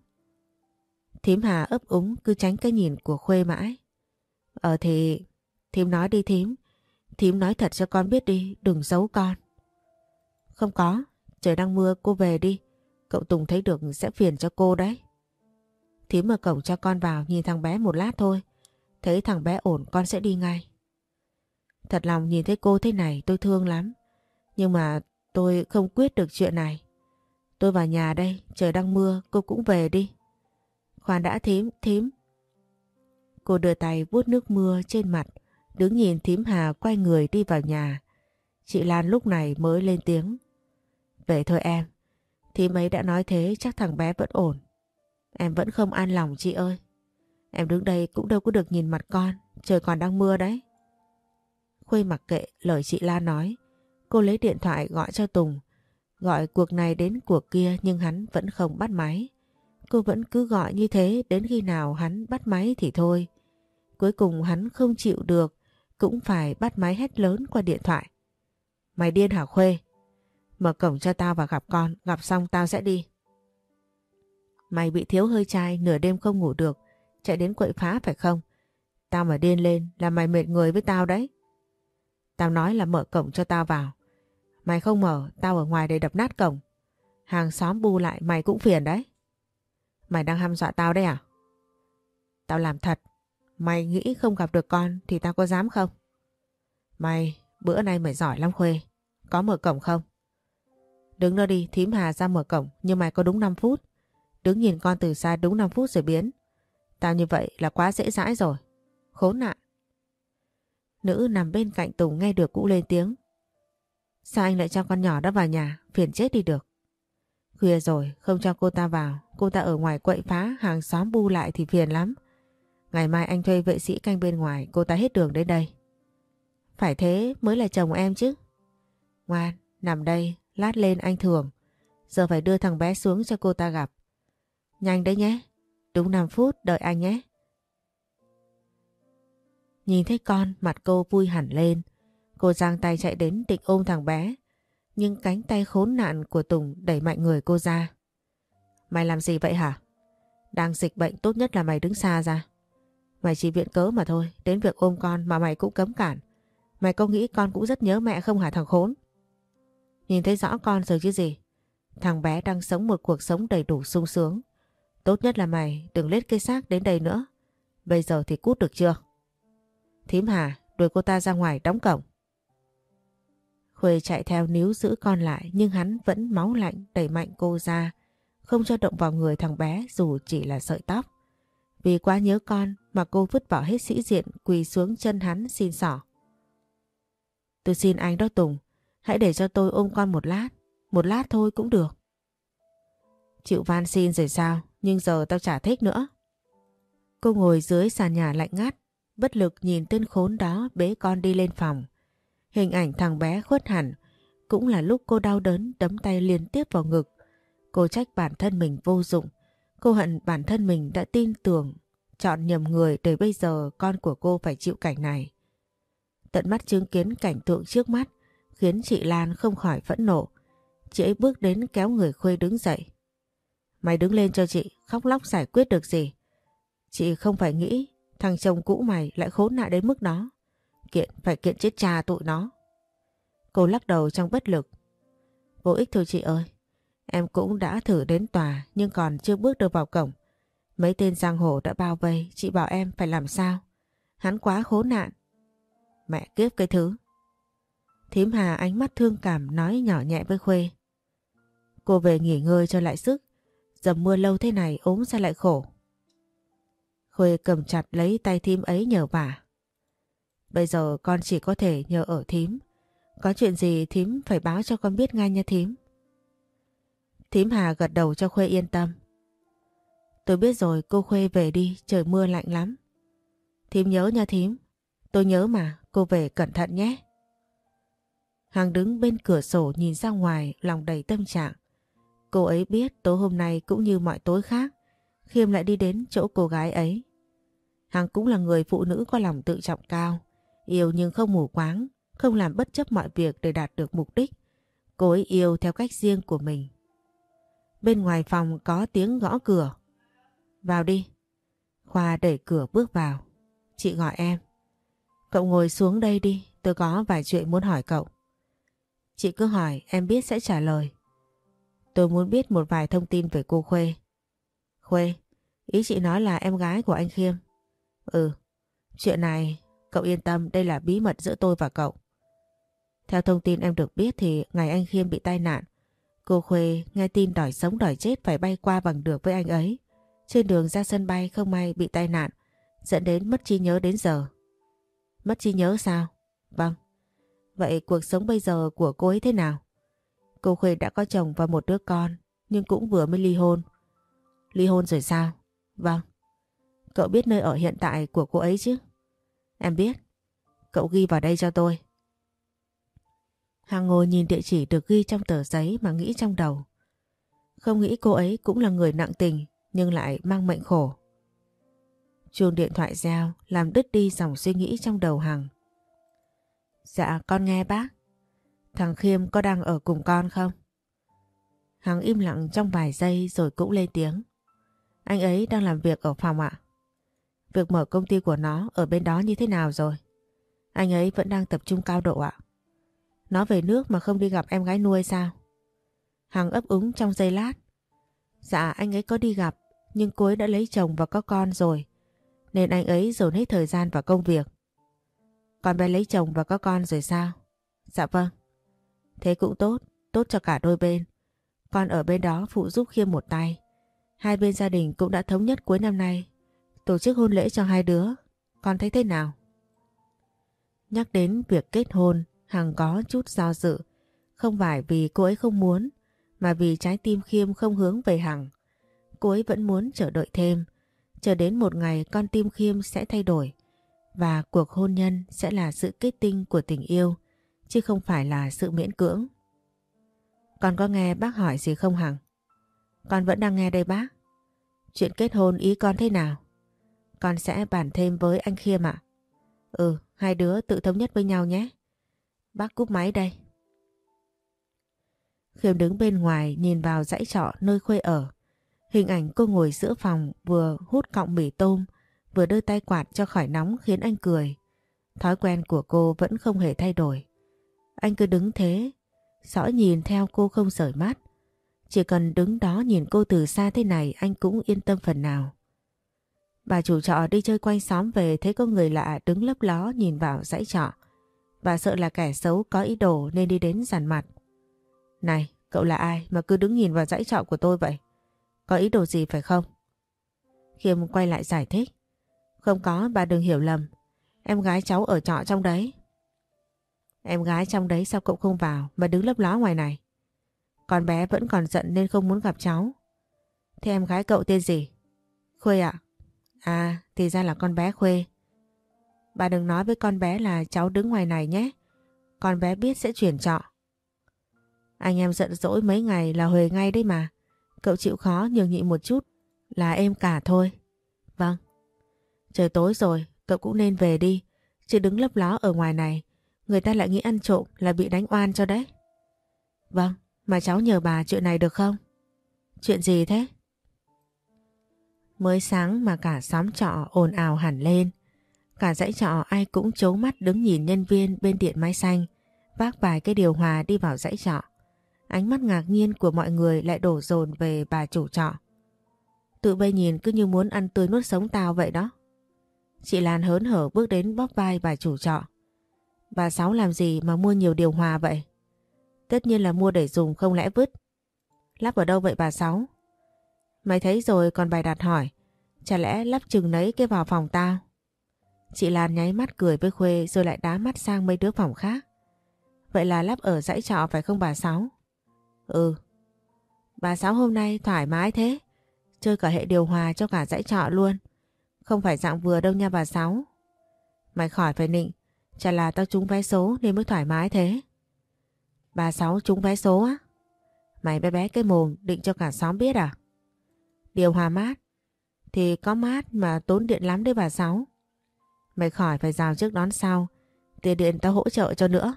Thím Hà ấp úng, cứ tránh cái nhìn của Khuê mãi. Ờ thì... Thím nói đi thím. Thím nói thật cho con biết đi, đừng giấu con. Không có, trời đang mưa cô về đi. Cậu Tùng thấy được sẽ phiền cho cô đấy. Thím mở cổng cho con vào nhìn thằng bé một lát thôi. Thấy thằng bé ổn con sẽ đi ngay. Thật lòng nhìn thấy cô thế này tôi thương lắm. Nhưng mà tôi không quyết được chuyện này. Tôi vào nhà đây, trời đang mưa, cô cũng về đi. Khoan đã thím, thím. Cô đưa tay vuốt nước mưa trên mặt, đứng nhìn thím Hà quay người đi vào nhà. Chị Lan lúc này mới lên tiếng. Về thôi em, thím ấy đã nói thế chắc thằng bé vẫn ổn. Em vẫn không an lòng chị ơi. Em đứng đây cũng đâu có được nhìn mặt con, trời còn đang mưa đấy. Khuê mặc kệ lời chị Lan nói. Cô lấy điện thoại gọi cho Tùng. Gọi cuộc này đến cuộc kia nhưng hắn vẫn không bắt máy. Cô vẫn cứ gọi như thế đến khi nào hắn bắt máy thì thôi. Cuối cùng hắn không chịu được, cũng phải bắt máy hét lớn qua điện thoại. Mày điên hả Khuê? Mở cổng cho tao và gặp con, gặp xong tao sẽ đi. Mày bị thiếu hơi chai, nửa đêm không ngủ được, chạy đến quậy phá phải không? Tao mà điên lên là mày mệt người với tao đấy. Tao nói là mở cổng cho tao vào. Mày không mở, tao ở ngoài đây đập nát cổng. Hàng xóm bu lại mày cũng phiền đấy. Mày đang hăm dọa tao đấy à? Tao làm thật. Mày nghĩ không gặp được con thì tao có dám không? Mày, bữa nay mày giỏi lắm Khuê. Có mở cổng không? Đứng đó đi, thím Hà ra mở cổng nhưng mày có đúng 5 phút. Đứng nhìn con từ xa đúng 5 phút rồi biến. Tao như vậy là quá dễ dãi rồi. Khốn nạn. Nữ nằm bên cạnh Tùng nghe được cũng lên tiếng. Sao anh lại cho con nhỏ đó vào nhà, phiền chết đi được. Khuya rồi, không cho cô ta vào, cô ta ở ngoài quậy phá, hàng xóm bu lại thì phiền lắm. Ngày mai anh thuê vệ sĩ canh bên ngoài, cô ta hết đường đến đây. Phải thế mới là chồng em chứ. Ngoan, nằm đây, lát lên anh thường. Giờ phải đưa thằng bé xuống cho cô ta gặp. Nhanh đấy nhé, đúng 5 phút đợi anh nhé. Nhìn thấy con mặt cô vui hẳn lên. Cô giang tay chạy đến định ôm thằng bé. Nhưng cánh tay khốn nạn của Tùng đẩy mạnh người cô ra. Mày làm gì vậy hả? Đang dịch bệnh tốt nhất là mày đứng xa ra. Mày chỉ viện cớ mà thôi. Đến việc ôm con mà mày cũng cấm cản. Mày có nghĩ con cũng rất nhớ mẹ không hả thằng khốn? Nhìn thấy rõ con rồi chứ gì? Thằng bé đang sống một cuộc sống đầy đủ sung sướng. Tốt nhất là mày đừng lết cây xác đến đây nữa. Bây giờ thì cút được chưa? Thím Hà đuổi cô ta ra ngoài đóng cổng. Khuê chạy theo níu giữ con lại nhưng hắn vẫn máu lạnh đẩy mạnh cô ra, không cho động vào người thằng bé dù chỉ là sợi tóc. Vì quá nhớ con mà cô vứt bỏ hết sĩ diện quỳ xuống chân hắn xin xỏ. Tôi xin anh đó Tùng, hãy để cho tôi ôm con một lát, một lát thôi cũng được. Chịu van xin rồi sao, nhưng giờ tao chả thích nữa. Cô ngồi dưới sàn nhà lạnh ngắt, bất lực nhìn tên khốn đó bế con đi lên phòng. Hình ảnh thằng bé khuất hẳn, cũng là lúc cô đau đớn đấm tay liên tiếp vào ngực. Cô trách bản thân mình vô dụng, cô hận bản thân mình đã tin tưởng, chọn nhầm người để bây giờ con của cô phải chịu cảnh này. Tận mắt chứng kiến cảnh tượng trước mắt khiến chị Lan không khỏi phẫn nộ. Chị ấy bước đến kéo người Khuê đứng dậy. Mày đứng lên cho chị, khóc lóc giải quyết được gì. Chị không phải nghĩ thằng chồng cũ mày lại khốn nạn đến mức đó. Kiện phải kiện chết cha tụi nó. Cô lắc đầu trong bất lực. Vô ích thôi chị ơi. Em cũng đã thử đến tòa nhưng còn chưa bước được vào cổng. Mấy tên giang hồ đã bao vây, chị bảo em phải làm sao? Hắn quá khốn nạn. Mẹ kiếp cái thứ. Thím Hà ánh mắt thương cảm nói nhỏ nhẹ với Khuê. Cô về nghỉ ngơi cho lại sức. Dầm mưa lâu thế này ốm ra lại khổ. Khuê cầm chặt lấy tay thím ấy nhờ vả. Bây giờ con chỉ có thể nhờ ở thím. Có chuyện gì thím phải báo cho con biết ngay nha thím. Thím Hà gật đầu cho Khuê yên tâm. Tôi biết rồi cô Khuê về đi, trời mưa lạnh lắm. Thím nhớ nha thím. Tôi nhớ mà, cô về cẩn thận nhé. Hằng đứng bên cửa sổ nhìn ra ngoài lòng đầy tâm trạng. Cô ấy biết tối hôm nay cũng như mọi tối khác, Khiêm lại đi đến chỗ cô gái ấy. Hằng cũng là người phụ nữ có lòng tự trọng cao, yêu nhưng không mù quáng, không làm bất chấp mọi việc để đạt được mục đích. Cô ấy yêu theo cách riêng của mình. Bên ngoài phòng có tiếng gõ cửa. Vào đi. Khoa đẩy cửa bước vào. Chị gọi em. Cậu ngồi xuống đây đi, tôi có vài chuyện muốn hỏi cậu. Chị cứ hỏi, em biết sẽ trả lời. Tôi muốn biết một vài thông tin về cô Khuê. Khuê, ý chị nói là em gái của anh Khiêm. Ừ, chuyện này cậu yên tâm đây là bí mật giữa tôi và cậu. Theo thông tin em được biết thì ngày anh Khiêm bị tai nạn, cô Khuê nghe tin đòi sống đòi chết phải bay qua bằng được với anh ấy. Trên đường ra sân bay không may bị tai nạn, dẫn đến mất trí nhớ đến giờ. Mất trí nhớ sao? Vâng. Vậy cuộc sống bây giờ của cô ấy thế nào? Cô Khuê đã có chồng và một đứa con, nhưng cũng vừa mới ly hôn. Ly hôn rồi sao? Vâng. Cậu biết nơi ở hiện tại của cô ấy chứ? Em biết. Cậu ghi vào đây cho tôi. Hằng ngồi nhìn địa chỉ được ghi trong tờ giấy mà nghĩ trong đầu. Không nghĩ cô ấy cũng là người nặng tình, nhưng lại mang mệnh khổ. Chuông điện thoại reo, làm đứt đi dòng suy nghĩ trong đầu Hằng. Dạ con nghe bác. Thằng Khiêm có đang ở cùng con không? Hằng im lặng trong vài giây rồi cũng lên tiếng. Anh ấy đang làm việc ở phòng ạ. Việc mở công ty của nó ở bên đó như thế nào rồi? Anh ấy vẫn đang tập trung cao độ ạ. Nó về nước mà không đi gặp em gái nuôi sao? Hằng ấp úng trong giây lát. Dạ anh ấy có đi gặp nhưng cô ấy đã lấy chồng và có con rồi. Nên anh ấy dồn hết thời gian vào công việc. Còn bé lấy chồng và có con rồi sao? Dạ vâng. Thế cũng tốt, tốt cho cả đôi bên. Con ở bên đó phụ giúp Khiêm một tay. Hai bên gia đình cũng đã thống nhất cuối năm nay tổ chức hôn lễ cho hai đứa. Con thấy thế nào? Nhắc đến việc kết hôn, Hằng có chút do dự. Không phải vì cô ấy không muốn, mà vì trái tim Khiêm không hướng về Hằng. Cô ấy vẫn muốn chờ đợi thêm, chờ đến một ngày con tim Khiêm sẽ thay đổi và cuộc hôn nhân sẽ là sự kết tinh của tình yêu, chứ không phải là sự miễn cưỡng. Con có nghe bác hỏi gì không Hằng? Con vẫn đang nghe đây bác. Chuyện kết hôn ý con thế nào? Con sẽ bàn thêm với anh Khiêm ạ. Ừ, hai đứa tự thống nhất với nhau nhé. Bác cúp máy đây. Khiêm đứng bên ngoài nhìn vào dãy trọ nơi Khuê ở. Hình ảnh cô ngồi giữa phòng vừa hút cọng mì tôm vừa đưa tay quạt cho khỏi nóng khiến anh cười. Thói quen của cô vẫn không hề thay đổi. Anh cứ đứng thế, rõ nhìn theo cô không rời mắt. Chỉ cần đứng đó nhìn cô từ xa thế này anh cũng yên tâm phần nào. Bà chủ trọ đi chơi quanh xóm về thấy có người lạ đứng lấp ló nhìn vào dãy trọ. Bà sợ là kẻ xấu có ý đồ nên đi đến giàn mặt. Này, cậu là ai mà cứ đứng nhìn vào dãy trọ của tôi vậy? Có ý đồ gì phải không? Khiêm quay lại giải thích. Không có, bà đừng hiểu lầm. Em gái cháu ở trọ trong đấy. Em gái trong đấy sao cậu không vào mà đứng lấp ló ngoài này? Con bé vẫn còn giận nên không muốn gặp cháu. Thế em gái cậu tên gì? Khuê ạ. À, thì ra là con bé Khuê. Bà đừng nói với con bé là cháu đứng ngoài này nhé. Con bé biết sẽ chuyển trọ. Anh em giận dỗi mấy ngày là Huề ngay đấy mà. Cậu chịu khó nhường nhịn một chút là em cả thôi. Vâng. Trời tối rồi, cậu cũng nên về đi. Chứ đứng lấp ló ở ngoài này, người ta lại nghĩ ăn trộm là bị đánh oan cho đấy. Vâng, mà cháu nhờ bà chuyện này được không? Chuyện gì thế? Mới sáng mà cả xóm trọ ồn ào hẳn lên. Cả dãy trọ ai cũng chấu mắt đứng nhìn nhân viên bên điện máy xanh, vác vài cái điều hòa đi vào dãy trọ. Ánh mắt ngạc nhiên của mọi người lại đổ dồn về bà chủ trọ. Tụi bay nhìn cứ như muốn ăn tươi nuốt sống tao vậy đó. Chị Lan hớn hở bước đến bóp vai bà chủ trọ. Bà Sáu làm gì mà mua nhiều điều hòa vậy? Tất nhiên là mua để dùng, không lẽ vứt. Lắp ở đâu vậy bà Sáu? Mày thấy rồi còn bài đặt hỏi. Chả lẽ lắp chừng nấy cái vào phòng tao? Chị Lan nháy mắt cười với Khuê rồi lại đá mắt sang mấy đứa phòng khác. Vậy là lắp ở dãy trọ phải không bà Sáu? Ừ. Bà Sáu hôm nay thoải mái thế. Chơi cả hệ điều hòa cho cả dãy trọ luôn. Không phải dạng vừa đâu nha bà Sáu. Mày khỏi phải nịnh. Chả là tao trúng vé số nên mới thoải mái thế. Bà Sáu trúng vé số á? Mày bé bé cái mồm định cho cả xóm biết à? Điều hòa mát. Thì có mát mà tốn điện lắm đấy bà Sáu. Mày khỏi phải rào trước đón sau. Tiền điện tao hỗ trợ cho nữa.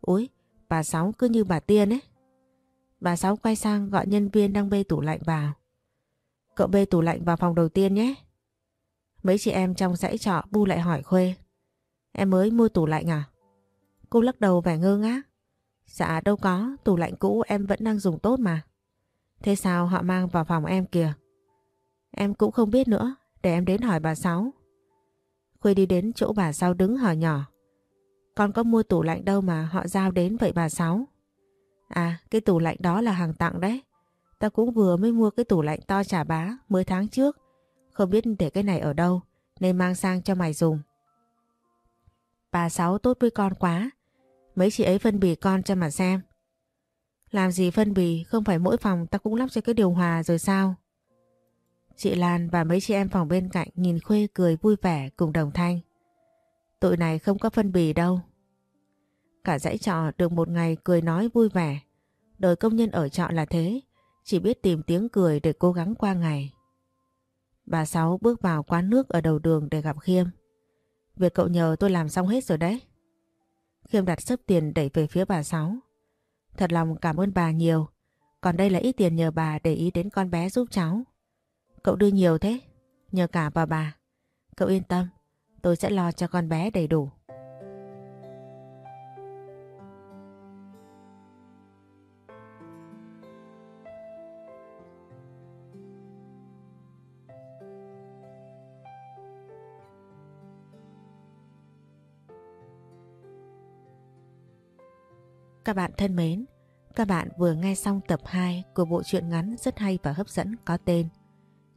Úi, bà Sáu cứ như bà Tiên ấy. Bà Sáu quay sang gọi nhân viên đang bê tủ lạnh vào. Cậu bê tủ lạnh vào phòng đầu tiên nhé. Mấy chị em trong dãy trọ bu lại hỏi Khuê. Em mới mua tủ lạnh à? Cô lắc đầu vẻ ngơ ngác. Dạ đâu có, tủ lạnh cũ em vẫn đang dùng tốt mà. Thế sao họ mang vào phòng em kìa? Em cũng không biết nữa, để em đến hỏi bà Sáu. Khuê đi đến chỗ bà Sáu đứng hỏi nhỏ. Con có mua tủ lạnh đâu mà họ giao đến vậy bà Sáu? À, cái tủ lạnh đó là hàng tặng đấy. Ta cũng vừa mới mua cái tủ lạnh to trả bá mới tháng trước. Không biết để cái này ở đâu, nên mang sang cho mày dùng. Bà Sáu tốt với con quá. Mấy chị ấy phân bì con cho mà xem. Làm gì phân bì, không phải mỗi phòng ta cũng lắp cho cái điều hòa rồi sao? Chị Lan và mấy chị em phòng bên cạnh nhìn Khuê cười vui vẻ cùng đồng thanh. Tụi này không có phân bì đâu. Cả dãy trọ được một ngày cười nói vui vẻ. Đời công nhân ở trọ là thế, chỉ biết tìm tiếng cười để cố gắng qua ngày. Bà Sáu bước vào quán nước ở đầu đường để gặp Khiêm. Việc cậu nhờ tôi làm xong hết rồi đấy. Khiêm đặt sấp tiền đẩy về phía bà Sáu. Thật lòng cảm ơn bà nhiều. Còn đây là ít tiền nhờ bà để ý đến con bé giúp cháu. Cậu đưa nhiều thế, nhờ cả bà bà. Cậu yên tâm, tôi sẽ lo cho con bé đầy đủ. Các bạn thân mến, các bạn vừa nghe xong tập 2 của bộ truyện ngắn rất hay và hấp dẫn có tên